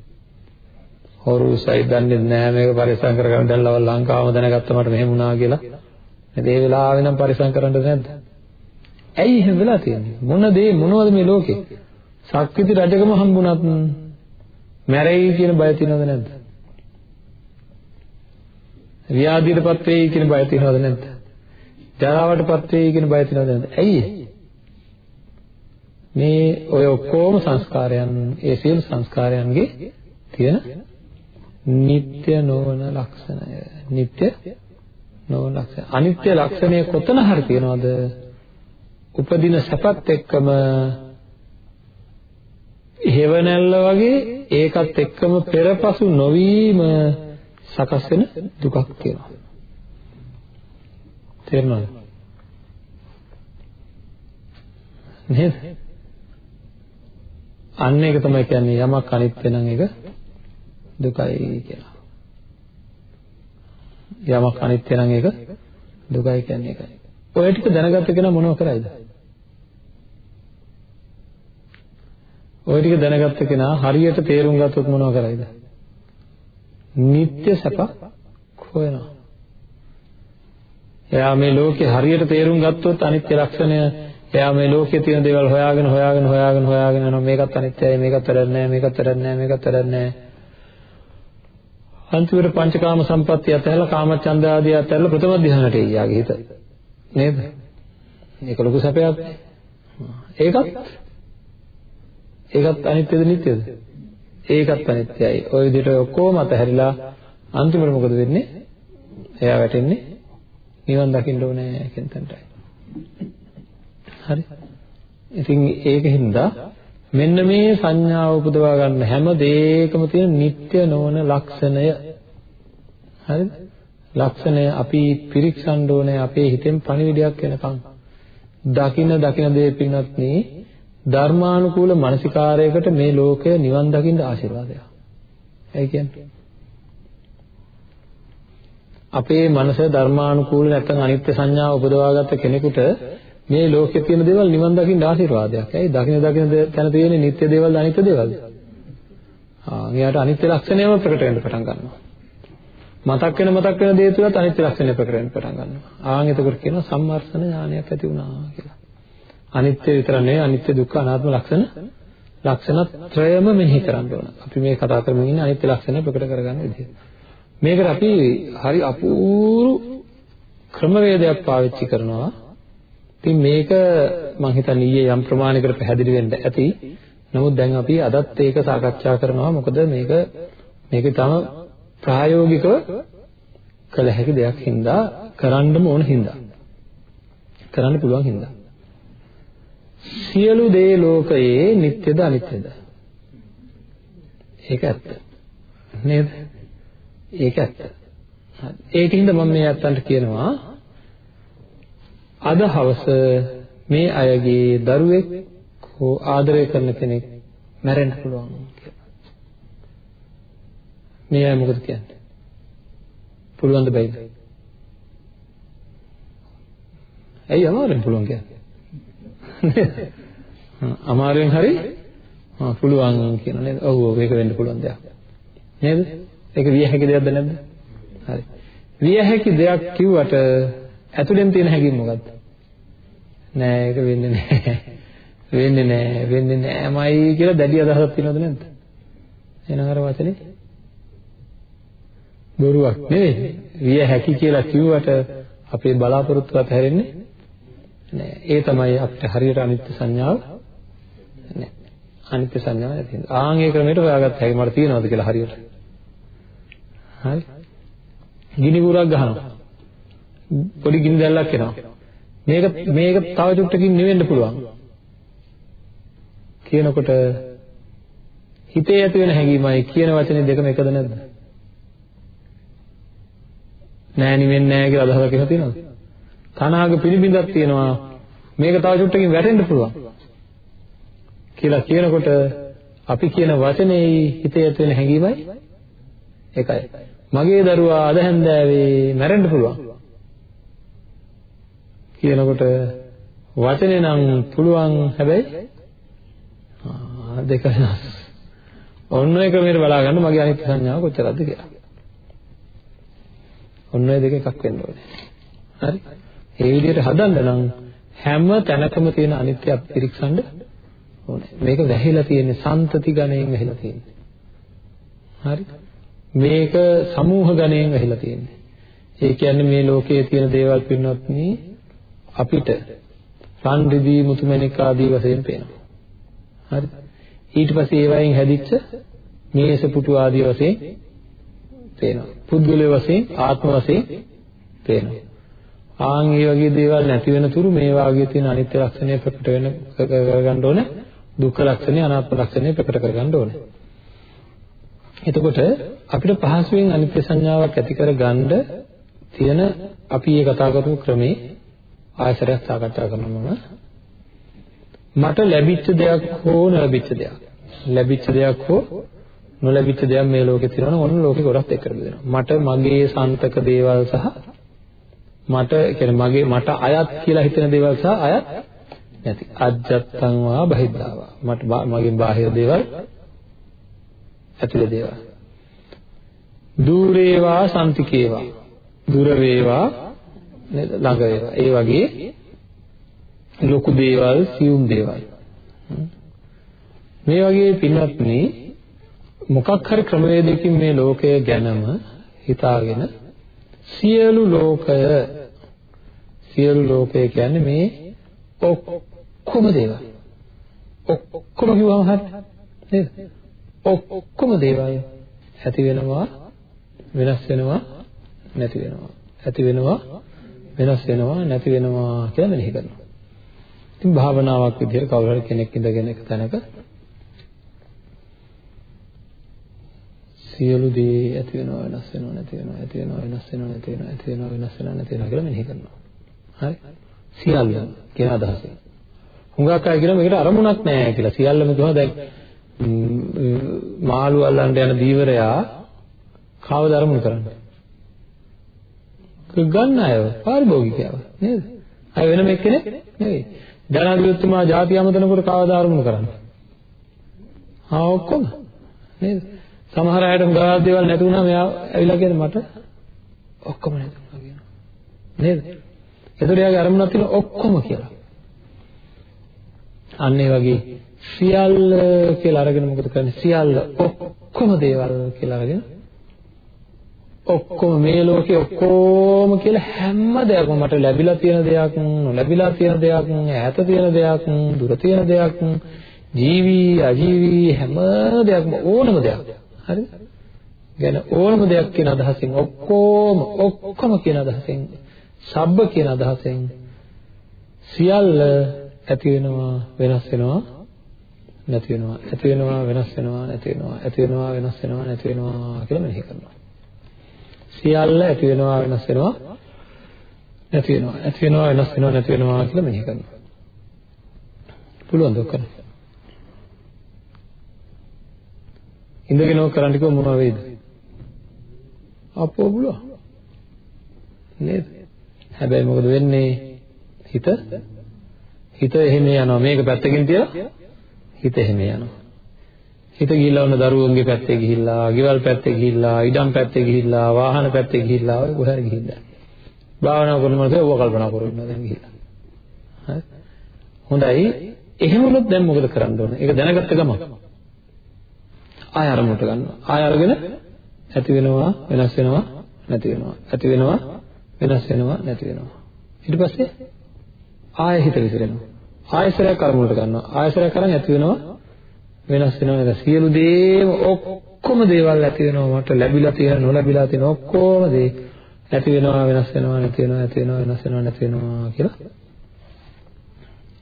හොරුසයි දන්නේ නැහැ මේක පරිස්සම් කරගන්න දැන් ලව ලංකාවම දැනගත්ත මට මෙහෙම වුණා කියලා. නේද? ඒ වෙලාවෙ නම් පරිස්සම් කරන්නද නැද්ද? ඇයි එහෙම වෙලා තියෙන්නේ? මොන දේ මොනවද මේ ලෝකේ? සක්විති රජකම හම්බුණත් මැරෙයි කියන බය තියෙනවද නැද්ද? ව්‍යාධියටපත් වෙයි කියන බය තියෙනවද නැද්ද? ජරාවටපත් වෙයි කියන බය තියෙනවද නැද්ද? ඇයි මේ ඔය ඔක්කොම සංස්කාරයන් ඒ සියලු සංස්කාරයන්ගේ තියෙන නিত্য නොවන ලක්ෂණය. නিত্য නොවන ලක්ෂණය. අනිත්‍ය ලක්ෂණය කොතන හරි තියෙනවද? උපදින සැපත් එක්කම හේවණල්ල වගේ ඒකත් එක්කම පෙරපසු නොවීම සකස් වෙන දුකක් තියෙනවා. තේරෙනවද? නේද? අන්න ඒක තමයි කියන්නේ යමක් අනිත්‍ය නම් ඒක දුකයි කියලා. යමක් අනිත්‍ය නම් ඒක දුකයි කියන්නේ ඒකයි. ඔය ටික දැනගත්ත කෙනා මොනව කරයිද? ඔය ටික දැනගත්ත කෙනා හරියට තේරුම් ගත්තොත් මොනව කරයිද? නিত্য සැපක් හොයනවා. එයා මේ ලෝකේ හරියට තේරුම් ගත්තොත් අනිත්‍ය ලක්ෂණය එයා මේ ලෝකේ තියෙන දේවල් හොයාගෙන හොයාගෙන හොයාගෙන හොයාගෙන යනවා මේකත් අනිත්‍යයි මේකත් වැඩක් නැහැ මේකත් වැඩක් නැහැ මේකත් වැඩක් නැහැ අන්තිමට පංචකාම සම්පත්තිය අතහැරලා කාමචන්ද ආදී අතහැරලා ප්‍රථම ධ්‍යානට යාගේ හිත නේද? මේක ලොකු සැපයක්. ඒකත් ඒකත් අනිත්‍යද නිට්ටයද? ඒකත් අනිත්‍යයි. ওই විදිහට ඔක්කොම අතහැරිලා අන්තිමට මොකද වෙන්නේ? එයා වැටෙන්නේ නිවන් දකින්න ඕනේ කියන තැනටයි. හරි. ඉතින් ඒකින් දා මෙන්න මේ සංඥාව උපදවා ගන්න හැම දෙයකම තියෙන නিত্য නොවන ලක්ෂණය හරිද ලක්ෂණය අපි පිරික්සන්න ඕනේ අපේ හිතෙන් පණිවිඩයක් එනකන් දකින දකින දේ පින්නත් නේ ධර්මානුකූල මානසිකාරයකට මේ ලෝකය නිවන් දකින්න ආශිර්වාදයක්. ඒ කියන්නේ අපේ මනස ධර්මානුකූල නැත්නම් අනිත්‍ය සංඥාව උපදවාගත්ත කෙනෙකුට මේ ලෝකේ තියෙන දේවල් නිවන් දකින්න ආශිර්වාදයක්. ඇයි? දකින දකින තැන තියෙන නිත්‍ය දේවල්ද අනිත්‍ය දේවල්ද? ආ, එයාට අනිත්‍ය ලක්ෂණයම ප්‍රකට වෙන්න පටන් ගන්නවා. මතක් වෙන මතක් වෙන දේ තුලත් අනිත්‍ය ලක්ෂණය ප්‍රකට වෙන්න පටන් ගන්නවා. ආන් එතකොට කියනවා සම්මර්ෂණ ඥානයක් ඇති වුණා කියලා. අනිත්‍ය විතර නෙවෙයි අනිත්‍ය දුක්ඛ අනාත්ම ලක්ෂණ ලක්ෂණ ත්‍රයම මෙහි කරන්න ඕන. අපි මේ කතා කරමින් ඉන්නේ අනිත්‍ය ලක්ෂණ ප්‍රකට කරගන්න විදිහ. මේකට අපි හරි අපූර්ව ක්‍රමවේදයක් පාවිච්චි කරනවා ඉතින් මේක මම හිතන්නේ ඊයේ යම් ප්‍රමාණයකට පැහැදිලි වෙන්න ඇති. නමුත් දැන් අපි අදත් ඒක සාකච්ඡා කරනවා. මොකද මේක මේක තම ප්‍රායෝගිකව කළ හැකි දෙයක් හින්දා කරන්නම ඕන හින්දා. කරන්න පුළුවන් හින්දා. සියලු දේ ලෝකයේ නිට්ටයද අනිත්‍යද? ඒක ඇත්ත. නේද? ඒක ඇත්ත. ඒකින්ද මම මේ අත්තන්ට කියනවා අද හවස මේ අයගේ දරුවෙක් හෝ ආදරය කරන කෙනෙක් මැරෙන්න පුළුවන් කියලා. මේ අය මොකද කියන්නේ? පුළුවන් ද බැයිද? ඇයි අමාරුවෙන් පුළුවන් කියන්නේ? අමාරුවෙන් හරි ආ පුළුවන් කියන නේද? ඔව් ඔව් ඒක වෙන්න පුළුවන් දෙයක්. නේද? ඒක විය හැකි දෙයක්ද නැද්ද? හරි. විය හැකි දෙයක් කිව්වට ඇතුලෙන් තියෙන හැඟීම මොකද්ද? නෑ ඒක වෙන්නේ නෑ. වෙන්නේ නෑ වෙන්නේ නෑමයි කියලා දැඩි අදහසක් තියෙනවද නැද්ද? එහෙනම් අර වචනේ බොරුවක් නෙවෙයි. විය හැකි කියලා කිව්වට අපේ බලාපොරොත්තු අතහැරෙන්නේ නෑ. ඒ තමයි අපිට හරියට අනිත්‍ය සංඥාව නෑ. අනිත්‍ය සංඥාව නැති. ආන් ඒ ක්‍රමයට හොයාගත්ත හැකි මට තියෙනවද කියලා හරියට. හරි. ගිනි කුරක් ගහනවා. පොඩි ගිනි දැල්ලක් එනවා. මේක මේක තව චුට්ටකින් නිවෙන්න පුළුවන්. කියනකොට හිතේ ඇති වෙන හැඟීමයි කියන වචනේ දෙකම එකද නැද්ද? නෑ නිවෙන්නේ නෑ කියලා අදහසක් එහෙම තියෙනවද? තනාගේ පිළිබිඳක් තියෙනවා. මේක තව චුට්ටකින් වැටෙන්න පුළුවන්. කියලා කියනකොට අපි කියන වචනේ හිතේ ඇති වෙන හැඟීමයි එකයි. මගේ දරුවා අද හැන්දෑවේ මැරෙන්න පුළුවන්. කියනකොට වචනේ නම් පුළුවන් හැබැයි දෙක වෙනස්. ඔන්න ඔය ක්‍රමයට බලා ගන්න මගේ අනිත් සංඥාව කොච්චරද කියලා. ඔන්න ඔය දෙක එකක් වෙන්න ඕනේ. හරි? ඒ විදිහට හදන්න නම් හැම තැනකම තියෙන අනිත්‍ය පිරික්සන්න ඕනේ. මේක වැහිලා තියෙන්නේ සන්තති ගණයෙන් වැහිලා තියෙන්නේ. හරි? මේක සමූහ ගණයෙන් වැහිලා තියෙන්නේ. ඒ කියන්නේ මේ ලෝකයේ තියෙන දේවල් පින්වත්නි අපිට රන් රිදී මුතුමැණික් ආදී වශයෙන් පේනවා. හරි. ඊට පස්සේ ඒ වයින් හැදිච්ච මේස පුටු ආදී වශයෙන් පේනවා. පුද්ගලයේ වශයෙන් ආත්ම වශයෙන් පේනවා. ආන් මේ වගේ දේවල් නැති වෙන තුරු මේ වාගේ තියෙන අනිත්‍ය ලක්ෂණය ප්‍රකට වෙන කරගන්න ඕනේ. දුක්ඛ ලක්ෂණය අනාත්ම ලක්ෂණය ප්‍රකට කරගන්න ඕනේ. එතකොට අපිට පහසුවෙන් අනිත්‍ය සංඥාවක් ඇති කරගන්න තියෙන අපි මේ කතා කරපු ක්‍රමේ ආයතරයක් සාකච්ඡා කරනවා මට ලැබිච්ච දෙයක් හෝ නොලැබිච්ච දෙයක් ලැබිච්ච දෙයක් හෝ නොලැබිච්ච දෙයක් මේ ලෝකේ තියෙනවා ඕන ලෝකේ ගොඩක් එක්ක බෙදෙනවා මට මගේ සාන්තක දේවල් සහ මට කියන්නේ මගේ මට අයත් කියලා හිතෙන දේවල් සහ අයත් නැති. අජත්තං වා බහිද්ධාවා. මට මගෙන් බාහිර දේවල් ඇතුළේ දේවල්. දූරේවා සම්තිකේවා දුර වේවා නේද? ළඟ වේවා. ඒ වගේ ලොකු දේවල් සියුම් දේවල්. මේ වගේ පින්වත්නි මොකක් හරි ක්‍රමවේදයකින් මේ ලෝකය ගැනම හිතාගෙන සියලු ලෝකය. සියලු ලෝකය කියන්නේ මේ ඔක්කොම දේවල්. ඔක්කොම කිව්වම හරි නේද? ඔක්කොම දේවල් ඇති වෙනවා වෙනස් වෙනවා නැති වෙනවා. ඇති වෙනවා වෙනස් වෙනවා නැති වෙනවා කියලා මෙනෙහි කරනවා. ඉතින් භාවනාවක් විදිහට කවුරු හරි කෙනෙක් ඉඳගෙන එක තැනක සියලු දේ ඇති වෙනවා වෙනස් වෙනවා නැති වෙනවා ඇති වෙනවා වෙනස් වෙනවා නැති වෙනවා ඇති වෙනවා වෙනස් වෙනවා නැති වෙනවා කියලා මෙනෙහි කරනවා. හරි? සියල්ල කියන අදහසෙන්. හුඟක් අය කියනවා මේකට අරමුණක් නැහැ කියලා. සියල්ලම කියනවා දැන් මාළු අල්ලන්න යන දීවරයා කවද අරමුණු කරන්නේ? ගන්න අයව පාරිභෝගිකයව නේද? අය වෙනම එක්කෙනෙක් නෙවෙයි. ජනාධිපතිතුමා ಜಾති අමතනකොට කවද අරමුණු කරන්නේ? ආ ඔක්කොම නේද? සමහර අයට හුඟක් දේවල් නැති වුණා මෙයා ඇවිල්ලා කියන්නේ මට ඔක්කොම නැති වුණා කියනවා නේද? එතකොට එයාගේ අරමුණක් තියෙන ඔක්කොම කියලා. අන්න ඒ වගේ සියල්ල කියලා අරගෙන මොකද කරන්නේ? සියල්ල ඔක්කොම දේවල් කියලා අරගෙන ඔක්කොම මේ ලෝකේ ඔක්කොම කියලා හැම දෙයක්ම මට ලැබිලා තියෙන දෙයක් නොලැබිලා තියෙන දෙයක් ඈත තියෙන දෙයක් දුර තියෙන දෙයක් ජීවි අජීවි හැම දෙයක්ම ඕනම දෙයක්. හරිද ගැන ඕනම දෙයක් කියන අදහසින් ඔක්කොම ඔක්කොම කියන අදහසින් සබ්බ කියන අදහසෙන් සියල්ල ඇති වෙනවා වෙනස් වෙනවා නැති වෙනවා. ඇති වෙනවා වෙනස් වෙනවා නැති වෙනවා. ඇති වෙනවා වෙනස් වෙනවා නැති වෙනවා කියලා මෙනෙහි කරනවා. සියල්ල ඇති වෙනවා වෙනස් වෙනවා නැති වෙනවා. ඇති වෙනවා වෙනස් වෙනවා නැති වෙනවා කියලා මෙනෙහි කරනවා. පුළුවන් දොක් කරන්න ඉඳගෙන ඕක කරන්න කිව්ව මොනවා වෙයිද අපෝ පුළුවන් නේද හැබැයි මොකද වෙන්නේ හිත හිත එහෙම යනවා මේක පැත්තකින් තියලා හිත එහෙම යනවා හිත ගිහිල්ලා වුණ දරුවන්ගේ පැත්තේ ගිහිල්ලා, ගෙවල් පැත්තේ ගිහිල්ලා, ඉඩම් පැත්තේ ගිහිල්ලා, වාහන පැත්තේ ගිහිල්ලා ඔය කොහේ ගිහිල්ලා. භාවනා කරන මනසේ ඕව කල්පනා කරගෙන දැන් ගිහිල්ලා. හරි. හොඳයි. එහෙම වුණොත් දැන් මොකද කරන්න ඕන? ඒක දැනගත්ත ගමන් ආය අරමුණට ගන්නවා. ආය අරගෙන ඇති වෙනවා, වෙනස් වෙනවා, නැති වෙනවා. ඇති වෙනවා, වෙනස් වෙනවා, නැති වෙනවා. ඊට පස්සේ ආය හිත විසිරෙනවා. ආයසරයක් අරමුණට ගන්නවා. ආයසරයක් අරන් ඇති වෙනවා, වෙනස් වෙනවා නේද සියලු දේම ඔක්කොම දේවල් ඇති වෙනවා මට ලැබිලා තියෙන නොලැබිලා තියෙන ඔක්කොම දේ ඇති වෙනවා වෙනස් වෙනවා නැති වෙනවා ඇති වෙනවා වෙනස් වෙනවා නැති වෙනවා කියලා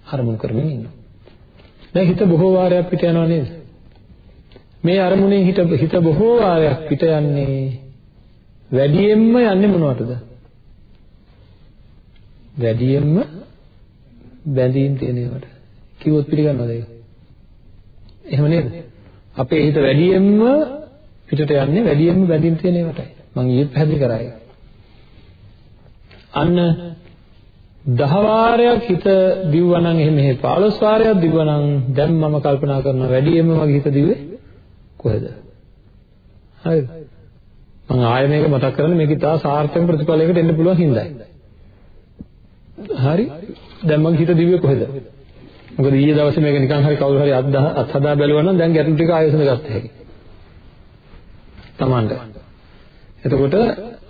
අරමුණු කරමින් ඉන්නවා දැන් හිත බොහෝ වාරයක් පිට යනවා නේද මේ අරමුණෙන් හිත හිත බොහෝ වාරයක් පිට යන්නේ වැඩියෙන්ම යන්නේ මොනවටද වැඩියෙන්ම බැඳීම් තියෙන ඒවාට කිව්වොත් පිළිගන්නවද ඒක එහෙම නේද? අපේ හිත වැඩියෙන්ම පිටට යන්නේ වැඩියෙන්ම බැඳින් තියෙන ඒවටයි. මම ඊයේ පැහැදිලි කරා ඒක. අන්න 10 වාරයක් හිත දිව්වනම් එහෙම එහෙ 15 වාරයක් දිව්වනම් දැන් මම කල්පනා කරනවා වැඩියෙන්ම මගේ හිත දිව්වේ කොහෙද? හරිද? මම ආයෙ මේක මතක් කරන්නේ මේක ඉතා සාර්ථක ප්‍රතිඵලයකට එන්න පුළුවන් හින්දායි. හරි? දැන් මගේ හිත දිව්වේ කොහෙද? මොකද ඊයේ දවසේ මේක නිකන් හරි කවුරු හරි අත් හදා බැලුවා නම් දැන් ගැටලු ටික ආයෙත් ගත්ත හැකි. Tamanda. එතකොට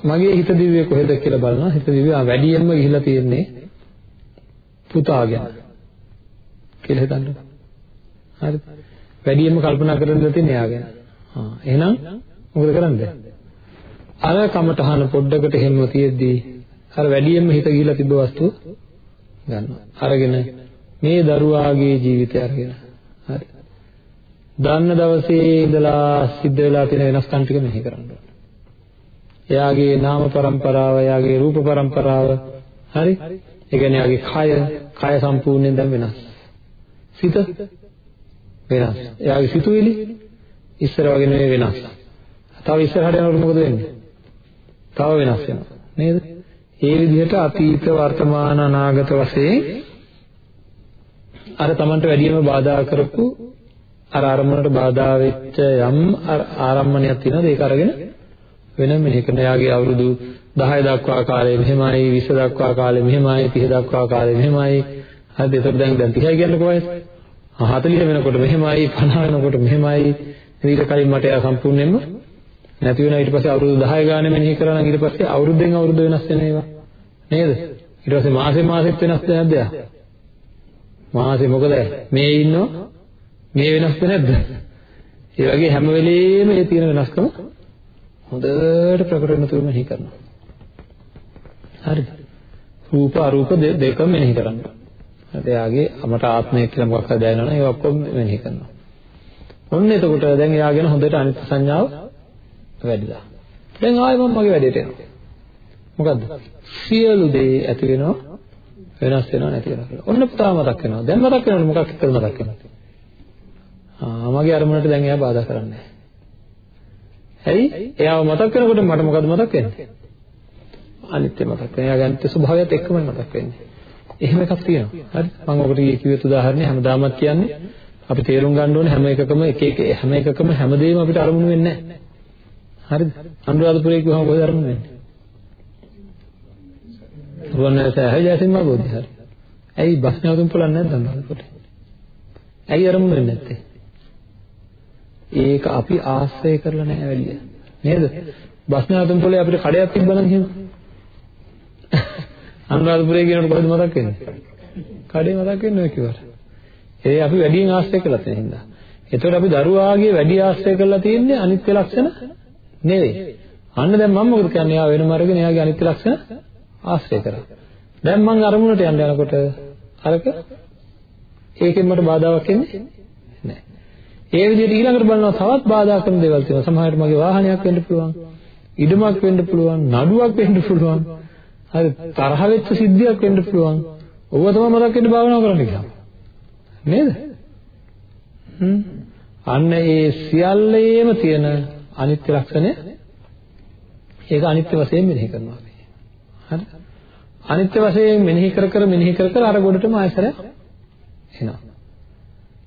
මගේ හිත දිව්වේ කොහෙද කියලා බලනවා. හිත දිව්වේ ආ වැඩියෙන්ම ගිහිලා තියෙන්නේ පුතාගෙන. කියලා හිතන්න. හරි. වැඩියෙන්ම කල්පනා කරන්න තියෙන එයා ගැන. ආ එහෙනම් මොකද කරන්නේ? අර කමටහන පොඩ්ඩකට එහෙම තියෙද්දී අර වැඩියෙන්ම හිත ගිහිලා තිබ්බ වස්තු ගන්නවා. අරගෙන මේ දරුවාගේ ජීවිතය අරගෙන. හරි. දාන්න දවසේ ඉඳලා සිද්ධ වෙලා තියෙන වෙනස්කම් ටික මෙහි කරන්න ඕනේ. එයාගේ නාම પરම්පරාව, එයාගේ රූප પરම්පරාව, හරි? ඒ කියන්නේ එයාගේ කය, කය සම්පූර්ණයෙන් දැන් වෙනස්. සිත වෙනස්. එයාගේ සිතුවිලි ඉස්සර වගේ නෙවෙයි වෙනස්. තව ඉස්සරහට යනකොට මොකද වෙන්නේ? තව වෙනස් වෙනවා. නේද? ඒ විදිහට අතීත වර්තමාන අනාගත වශයෙන් අර Tamanට වැඩියම බාධා කරපු අර අරමුණට බාධා වෙච්ච යම් ආරම්මණයක් තියෙනවද ඒක අරගෙන වෙන මෙහෙ කරන යාගේ අවුරුදු 10 දක්වා කාලේ මෙහෙමයි 20 දක්වා කාලේ මෙහෙමයි 30 දක්වා කාලේ මෙහෙමයි හරිද එතකොට දැන් දැන් 30යි කියන්නේ කොහොමද 40 වෙනකොට මෙහෙමයි 50 වෙනකොට මෙහෙමයි. ඊට කලින් මට එයා සම්පූර්ණයෙන්ම නැති වෙනවා. ඊට පස්සේ අවුරුදු 10 ගානේ මෙනෙහි කරා නම් ඊට පස්සේ අවුරුද්දෙන් අවුරුද්ද වෙනස් වෙන ඒවා. නේද? ඊට පස්සේ මාසෙන් මාසෙත් වෙනස් නැද්ද මාසෙ මොකද? මේ ඉන්නෝ මේ වෙනස්ද නැද්ද? ඒ වගේ හැම වෙලෙම මේ තියෙන වෙනස්කම හොඳට ප්‍රකට වෙන තුරු මෙනෙහි කරනවා. හරිද? රූප අරූප දෙකම මෙනෙහි කරනවා හරිද එයාගේ අපට ආත්මය කියලා මොකක් හරි දැනෙනවනේ ඒක ඔක්කොම මෙනෙහි කරනවා ඔන්න එතකොට දැන් එයාගෙන හොඳට අනිත්‍ය සංඥාව වැඩිලා. දැන් ආයෙ මම මගේ වැඩේට එනවා. මොකද්ද? සියලු දේ ඇති වෙනවා වෙනස් වෙනවා නැති වෙනවා කියලා. ඔන්න පුතා මතක් වෙනවා. දැන් මතක් වෙනවනේ මොකක් එක්කද මතක් වෙන්නේ? ආ මගේ අරමුණට දැන් එයා බාධා කරන්නේ නැහැ. ඇයි? එයාව මතක් වෙනකොට මට මොකද මතක් වෙන්නේ? අනිත්‍ය මතක් වෙනවා. එයාගේ අනිත්‍ය ස්වභාවයත් එක්කමයි මතක් වෙන්නේ. එහෙම එකක් තියෙනවා. හරි? මම ඔකට කිව්වෙත් උදාහරණේ හැමදාමත් කියන්නේ අපි තේරුම් ගන්න ඕනේ හැම එකකම එක එක හැම එකකම හැමදේම අපිට අරමුණු වෙන්නේ නැහැ. හරිද? අනුරාධපුරේ ගිහම කොහෙද අරමුණු වෙන්නේ? රුවන්වැලිසෑය ජයසිංහ බෝධි හරි. ඇයි බස් නැවතුම් පොලක් නැද්ද අනුරාධපුරේ? ඇයි අරමුණු වෙන්නේ නැත්තේ? ඒක අපි ආශ්‍රය කරලා නැහැ වැඩි. නේද? බස් නැවතුම් පොලේ අපිට කඩයක් තිබ්බනම් එහෙම. අනුරාධපුරේ කියනකොට කොහෙද මතක් වෙන්නේ? කඩේ මතක් වෙන්නේ කිව්වට. ඒ අපි වැඩියෙන් ආශ්‍රය කරලා තියෙන හින්දා. එතකොට අපි දරුවාගේ වැඩි ආශ්‍රය කරලා තියෙන්නේ අනිත්‍ය ලක්ෂණ නෙවෙයි. අන්න දැන් මම මොකද කියන්නේ? එයා වෙනම අරගෙන එයාගේ අනිත්‍ය ලක්ෂණ ආශ්‍රය කරා. දැන් මම අරමුණට යන්න යනකොට අරක ඒකෙන් මට බාධාවක් එන්නේ නැහැ. ඒ විදිහට ඊළඟට බලනවා තවත් බාධා කරන දේවල් තියෙනවා. සමහරවිට මගේ වාහනයක් වෙන්න පුළුවන්. ඉඩමක් වෙන්න පුළුවන්. නඩුවක් වෙන්න පුළුවන්. හරි තරහ වෙච්ච සිද්ධියක් වෙන්න පුළුවන්. ඕව තමයි මතක් වෙන්න භාවනා කරන්න කියලා. නේද? හ්ම්. අන්න ඒ සියල්ලේම තියෙන අනිත්‍ය ලක්ෂණය ඒක අනිත්‍ය වශයෙන් මෙනෙහි කරනවා අපි. හරි? අනිත්‍ය වශයෙන් මෙනෙහි කර කර මෙනෙහි කර කර අර ගොඩටම ආයසර එනවා.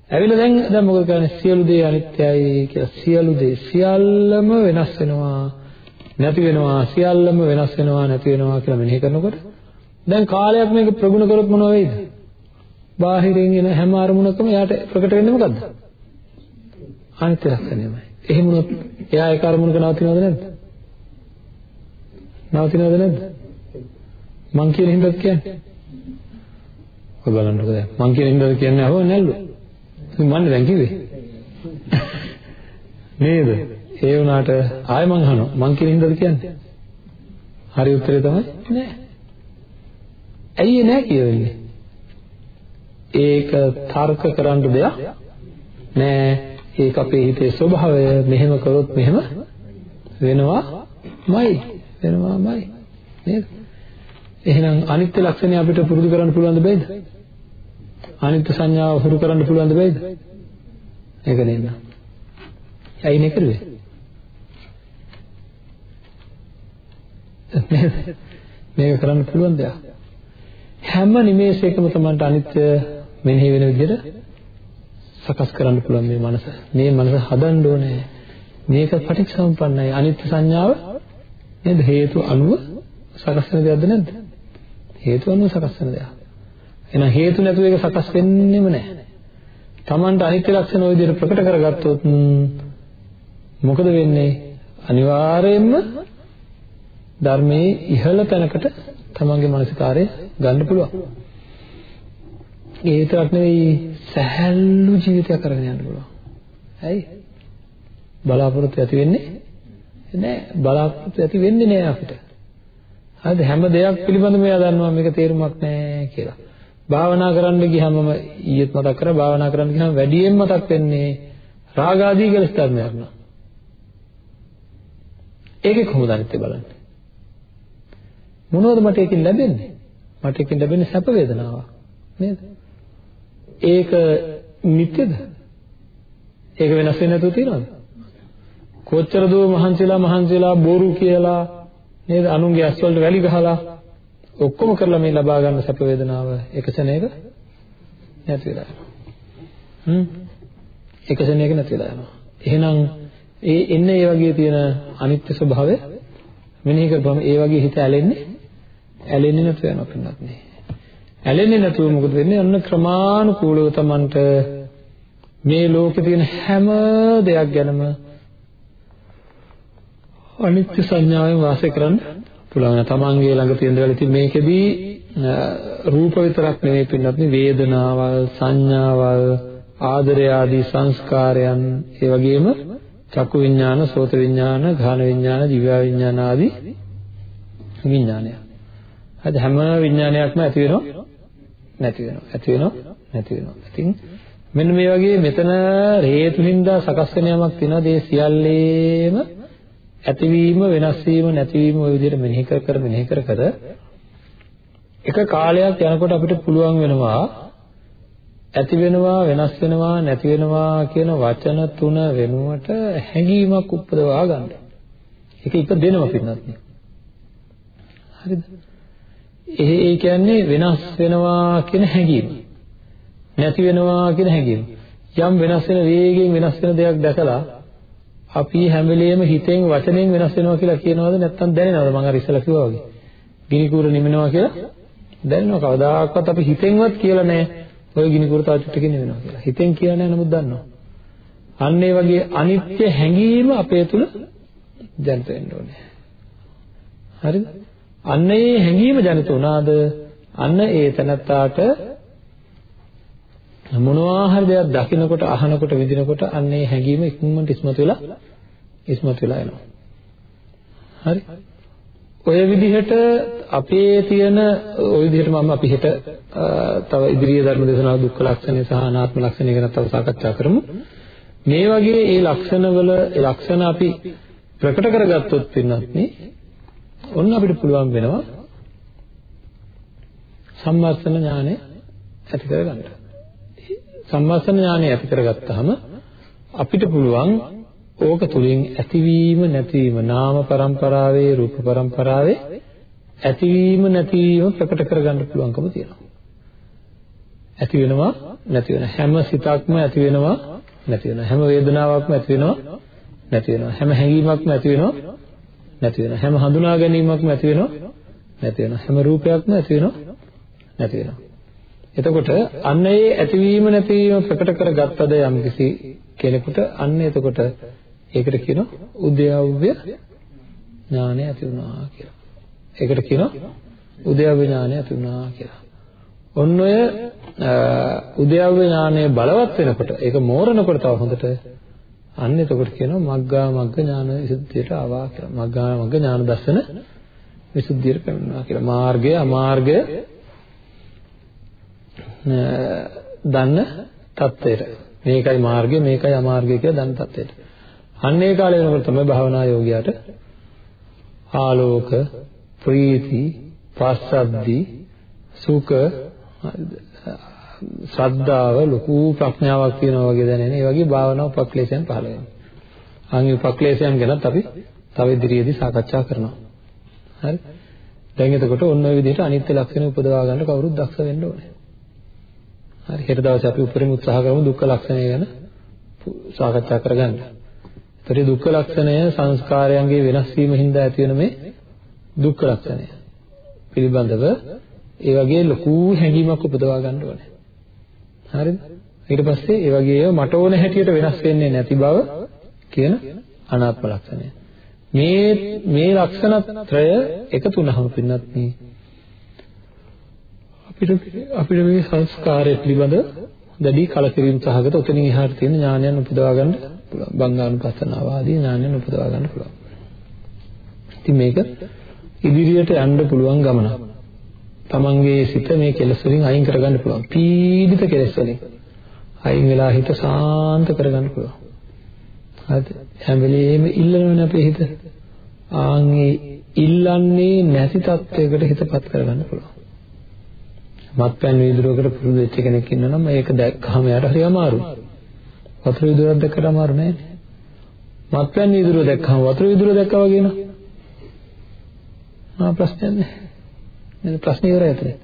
ඇවිල්ලා දැන් දැන් මොකද කරන්නේ? සියලු දේ අනිත්‍යයි කියලා සියලු දේ සියල්ලම වෙනස් වෙනවා. නැති වෙනවා සියල්ලම වෙනස් වෙනවා නැති වෙනවා කියලා මෙනෙහි කරනකොට දැන් කාලයක් මේක ප්‍රගුණ කරොත් මොනව වෙයිද? බාහිරින් එන හැම අරමුණකම එයාට ප්‍රකට වෙන්නේ මොකද්ද? අනිත්‍ය ලක්ෂණයමයි. එහෙම වුණොත් එයා ඒ කර්මණක නවතිනවද නැද්ද? නවතිනවද නැද්ද? මං කියන හින්දාද කියන්නේ? ඔය බලන්නකෝ දැන්. මං කියන හින්දාද කියන්නේ අහුව නැල්ලු. මම දැන් කිව්වේ. නේද? ඒ වුණාට ආයෙ මං අහනවා. මං කියන හින්දාද කියන්නේ? හරි උත්තරේ තමයි නෑ. ඇයි නෑ කියවෙන්නේ? ඒක තර්ක කරන්න දෙයක් නෑ. ඒක අපේ හිතේ ස්වභාවය මෙහෙම කරොත් මෙහෙම වෙනවාමයි වෙනවාමයි නේද එහෙනම් අනිත්‍ය ලක්ෂණය අපිට පුරුදු කරන්න පුළුවන්ද බෑද අනිත්‍ය සංඥාව පුරුදු කරන්න පුළුවන්ද බෑද ඒක නේද ඇයි නේ කරුවේ මේක කරන්න පුළුවන් දෙයක් හැම නිමේෂයකම තමන්ට අනිත්‍ය මෙනෙහි වෙන විදිහට සකස් කරන්න පුළුවන් මේ මනස. මේ මනස හදන්න ඕනේ. මේක පටිච්චසමුප්පන්නයි. අනිත්‍ය සංඥාව නේද හේතු අනුව සකස් වෙන දෙයක්ද නැද්ද? හේතු අනුව සකස් වෙන දෙයක්. එහෙනම් හේතු නැතුව ඒක සකස් වෙන්නෙම නැහැ. Tamanට අනිත්‍ය ලක්ෂණ ওই විදිහට ප්‍රකට කරගත්තොත් මොකද වෙන්නේ? අනිවාර්යයෙන්ම ධර්මයේ ඉහළ තැනකට තමන්ගේ මානසිකාරය ගන්න පුළුවන්. ඒ විතරක් නෙවෙයි සැහැල්ලු ජීවිතයක් කරගෙන යන්න පුළුවන්. ඇයි? බලාපොරොත්තු ඇති වෙන්නේ නෑ. බලාපොරොත්තු ඇති වෙන්නේ නෑ අපිට. හරිද? හැම දෙයක් පිළිබඳව මෙයා දන්නවා මේක තේරුමක් නෑ කියලා. භාවනා කරන්න ගියාම මම ඊයේත් මතක් කරා භාවනා කරන්න ගියාම වැඩියෙන් මතක් වෙන්නේ රාග ආදී කෙලෙස් ධර්මයක් නෑ. ඒකේ කොහොමද අනිත්‍ය බලන්නේ? මොනවද මට ඒකෙන් ලැබෙන්නේ? මට ඒකෙන් ලැබෙන්නේ සැප වේදනාවක් නේද? ඒක නිට්ටයද? ඒක වෙනස් වෙන්නේ නැතුව තියනවද? කොච්චර දෝ මහන්සිලා මහන්සිලා බොරු කියලා නේද? අනුන්ගේ ඇස් වලට වැලි ගහලා ඔක්කොම කරලා මේ ලබා ගන්න සැප වේදනාව එක ශරණයක නැති වෙලා යනවා. හ්ම්. එක ශරණයක නැති වෙලා යනවා. එහෙනම් ඒ එන්නේ ඒ වගේ තියෙන අනිත්‍ය ස්වභාවය මෙනෙහි කරපුවම ඒ වගේ හිත ඇලෙන්නේ ඇලෙන්නේ නැතුව යනවා පින්නත් නේ. ඇලෙන්නේ නැතුව මොකද වෙන්නේ? අන්න ක්‍රමානුකූලව Tamanට මේ ලෝකේ තියෙන හැම දෙයක් ගැනම අනිත්‍ය සංඥාවෙන් වාසය කරන්න පුළුවන්. තමන්ගේ ළඟ තියෙන දේවල් ඉතින් මේකෙදී රූප විතරක් නෙමෙයි පින්නත් වේදනාවල්, සංඥාවල්, ආදරය ආදී සංස්කාරයන්, ඒ වගේම චක්කු විඥාන, සෝත විඥාන, ඝාන විඥාන, දිව්‍ය විඥාන ආදී විඥානය. හරි හැම විඥානයක්ම ඇති වෙනවා නැති වෙනවා. ඇති වෙනවා නැති වෙනවා. ඉතින් මෙන්න මේ වගේ මෙතන හේතු හින්දා සකස් වෙන යමක් තියෙනවා. ඒ සියල්ලේම ඇතිවීම වෙනස් වීම නැතිවීම ওই විදිහට මෙනෙහි කර කර මෙනෙහි කර කර එක කාලයක් යනකොට අපිට පුළුවන් වෙනවා ඇති වෙනවා වෙනස් වෙනවා නැති වෙනවා කියන වචන තුන වෙනුවට හැඟීමක් උපදවා ගන්න. ඒක ඉපදෙනවා පින්නත් නේ. හරිද? ඒ ඒ කියන්නේ වෙනස් වෙනවා කියන හැඟීම. නැති වෙනවා කියන හැඟීම. යම් වෙනස් වෙන වේගයෙන් වෙනස් වෙන දෙයක් දැකලා අපි හැම වෙලෙම හිතෙන් වචනෙන් වෙනස් වෙනවා කියලා කියනවද නැත්නම් දැනෙනවද? මම අර ඉස්සෙල්ලා කිව්වා වගේ. ගිනි කූර නිමනවා කියලා දැනෙනව. කවදාකවත් අපි හිතෙන්වත් කියලා නැහැ. ඔය ගිනි කූර තව චුට්ටකින් නිමනවා කියලා. හිතෙන් කියලා නැහැ නමුත් දන්නවා. අන්න ඒ වගේ අනිත්‍ය හැඟීම අපේ තුල ජනිත වෙන්න ඕනේ. හරිද? අන්න ඒ හැඟීම ජනිත වුණාද අන්න ඒ තනත්තාට මොනවා හරි දෙයක් දකිනකොට අහනකොට විඳිනකොට අන්න ඒ හැඟීම ඉක්මනට ඉස්මතු වෙලා ඉස්මතු වෙලා එනවා. හරි. ඔය විදිහට අපේ තියෙන ඔය විදිහට මම අපි හෙට තව ඉදිරියේ ධර්ම දේශනාව දුක්ඛ ලක්ෂණය සහ අනාත්ම ලක්ෂණය ගැන තව සාකච්ඡා කරමු. මේ වගේ ඒ ලක්ෂණවල ලක්ෂණ අපි ප්‍රකට කරගත්තොත් පින්නත් නේ ඔන්න අපිට පුළුවන් වෙනවා සම්මස්සන ඥානය ඇති කරගන්න. සම්මස්සන ඥානය ඇති කරගත්තාම අපිට පුළුවන් ඕක තුලින් ඇතිවීම නැතිවීම නාම પરම්පරාවේ රූප પરම්පරාවේ ඇතිවීම නැතිවීම ප්‍රකට කරගන්න පුළුවන්කම තියෙනවා. ඇති වෙනවා නැති වෙනවා හැම සිතක්ම ඇති වෙනවා නැති වෙනවා හැම වේදනාවක්ම ඇති වෙනවා නැති වෙනවා හැම හැඟීමක්ම ඇති වෙනවා නැති වෙනවා. හැම හඳුනා ගැනීමක්ම ඇති වෙනවා. නැති වෙනවා. හැම රූපයක්ම ඇති වෙනවා. නැති වෙනවා. එතකොට අන්න ඒ ඇතිවීම නැතිවීම ප්‍රකට කරගත්තද යම්කිසි කෙනෙකුට අන්න එතකොට ඒකට කියනවා උද්‍යව්‍ය ඥානය ඇති වුණා කියලා. ඒකට කියනවා උද්‍යව්‍ය ඥානය ඇති වුණා කියලා. ඔන්න ඔය උද්‍යව්‍ය ඥානය බලවත් වෙනකොට ඒක මෝරනකොට තව හොඳට අන්න එතකොට කියනවා මග්ගා මග්ග ඥාන විසුද්ධියට ආවා කියලා. මග්ගා මග්ග ඥාන දර්ශන විසුද්ධියට පැමිණුණා කියලා. මාර්ගය අමාර්ගය දන්න தත්ත්වයට. මේකයි මාර්ගය මේකයි අමාර්ගය කියලා දන්න தත්ත්වයට. අන්න ඒ කාලේ වෙනකොට තමයි භාවනා යෝගියාට ආලෝක, ප්‍රීති, පස්සද්ධි, සුඛ, ශ්‍රද්ධාව ලොකු ප්‍රඥාවක් තියෙනවා වගේ දැනෙන. ඒ වගේ භාවනා උපක්ලේශයන් පහළ වෙනවා. අංග උපක්ලේශයන් ගැනත් අපි තව ඉදිරියේදී සාකච්ඡා කරනවා. හරි? දැන් එතකොට ඔන්න ඔය විදිහට අනිත්‍ය ලක්ෂණ උපදවා ගන්න කවුරුත් දක්ෂ වෙන්න ඕනේ. හරි හෙට දවසේ අපි උපරිම උත්සාහ කරමු දුක්ඛ ලක්ෂණය ගැන සාකච්ඡා කරගන්න. ඒතරේ දුක්ඛ ලක්ෂණය සංස්කාරයන්ගේ වෙනස් වීම හින්දා ඇති වෙන මේ දුක්ඛ ලක්ෂණය පිළිබඳව ඒ වගේ ලොකු හැඟීමක් උපදවා ගන්න ඕනේ. හරිද? ඊට පස්සේ ඒ වගේ මට ඕන හැටියට වෙනස් වෙන්නේ නැති බව කියන අනාත්ම ලක්ෂණය. මේ මේ ලක්ෂණත්‍රය එකතු වුණාම පින්නත් අපිට අපිට මේ සංස්කාරය පිළිබඳ දැඩි කලකිරීම සහගත උතනින් එහාට තියෙන ඥානයන් උපදවා ගන්න පුළුවන්. බංගානුපස්සනාව ආදී ඥානයන් උපදවා ගන්න පුළුවන්. ඉතින් මේක ඉදිරියට යන්න පුළුවන් ගමනක්. තමන්ගේ සිත මේ කෙලෙස් වලින් අයින් කරගන්න පුළුවන්. පීඩිත කෙලෙස් වලින් අයින් වෙලා හිත සාන්ත කරගන්න පුළුවන්. හරිද? හැම වෙලෙම ඉල්ලනවනේ අපේ හිත. ආන්ගේ ඉල්ලන්නේ නැති තත්වයකට හිතපත් කරගන්න පුළුවන්. මත්පැන් වීදුරුවකට පුරුදු වෙච්ච කෙනෙක් ඉන්නනම් මේක දැක්කම යාට හරි අමාරුයි. වතුර වීදුරුවක් දැක්කට අමාරු නෑ. මත්පැන් වීදුරුව දැක්කම වතුර වීදුරුව දැක්කා වගේ නෝ. ආ ප්‍රශ්නයක් නෑ. නේද ප්‍රශ්නේ ඉවරයි අතේ.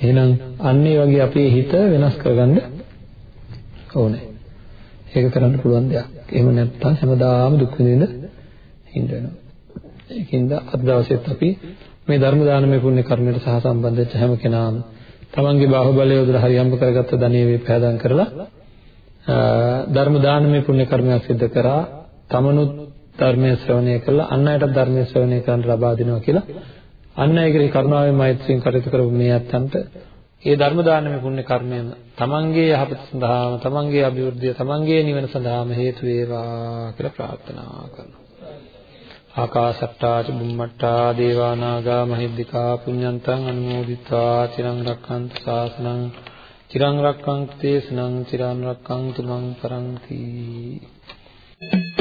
එහෙනම් අන්න ඒ වගේ අපේ හිත වෙනස් කරගන්න ඕනේ. ඒක කරන්න පුළුවන් දෙයක්. එහෙම නැත්නම් හැමදාම දුක් විඳින්න හින්ද වෙනවා. ඒකින්ද අද දවසෙත් අපි මේ ධර්ම දානමය පුණ්‍ය කර්මයට සහ සම්බන්ධ වෙච්ච හැම කෙනාම තමන්ගේ බාහුවලය යොදලා හරි හම්බ කරගත්ත ධනෙ වේ පෑදම් කරලා ධර්ම දානමය පුණ්‍ය කර්මයක් සිදු කරා තමනුත් ධර්මයේ ශ්‍රවණය කළා අන් අයටත් ධර්මයේ ශ්‍රවණය කරන්න ලබා දෙනවා කියලා අන්න ඒකේ කරුණාවෙන් මෛත්‍රියෙන් කටයුතු කරපු මේ අත්තන්ට ඒ ධර්ම දානමය පුණ්‍ය කර්මයම තමන්ගේ යහපත සඳහාම තමන්ගේ අභිවෘද්ධිය තමන්ගේ නිවන සඳහාම හේතු වේවා කියලා ප්‍රාර්ථනා කරනවා. ආකාශට්ටා ච බුම්මට්ටා දේවා නාග මහිද්దికා පුඤ්ඤන්තං අනුමෝදිත්වා චිරං රක්ඛන්තු ශාසනං චිරං රක්ඛන්තු දේශනං චිරං රක්ඛන්තු මං පරන්ති Thank you.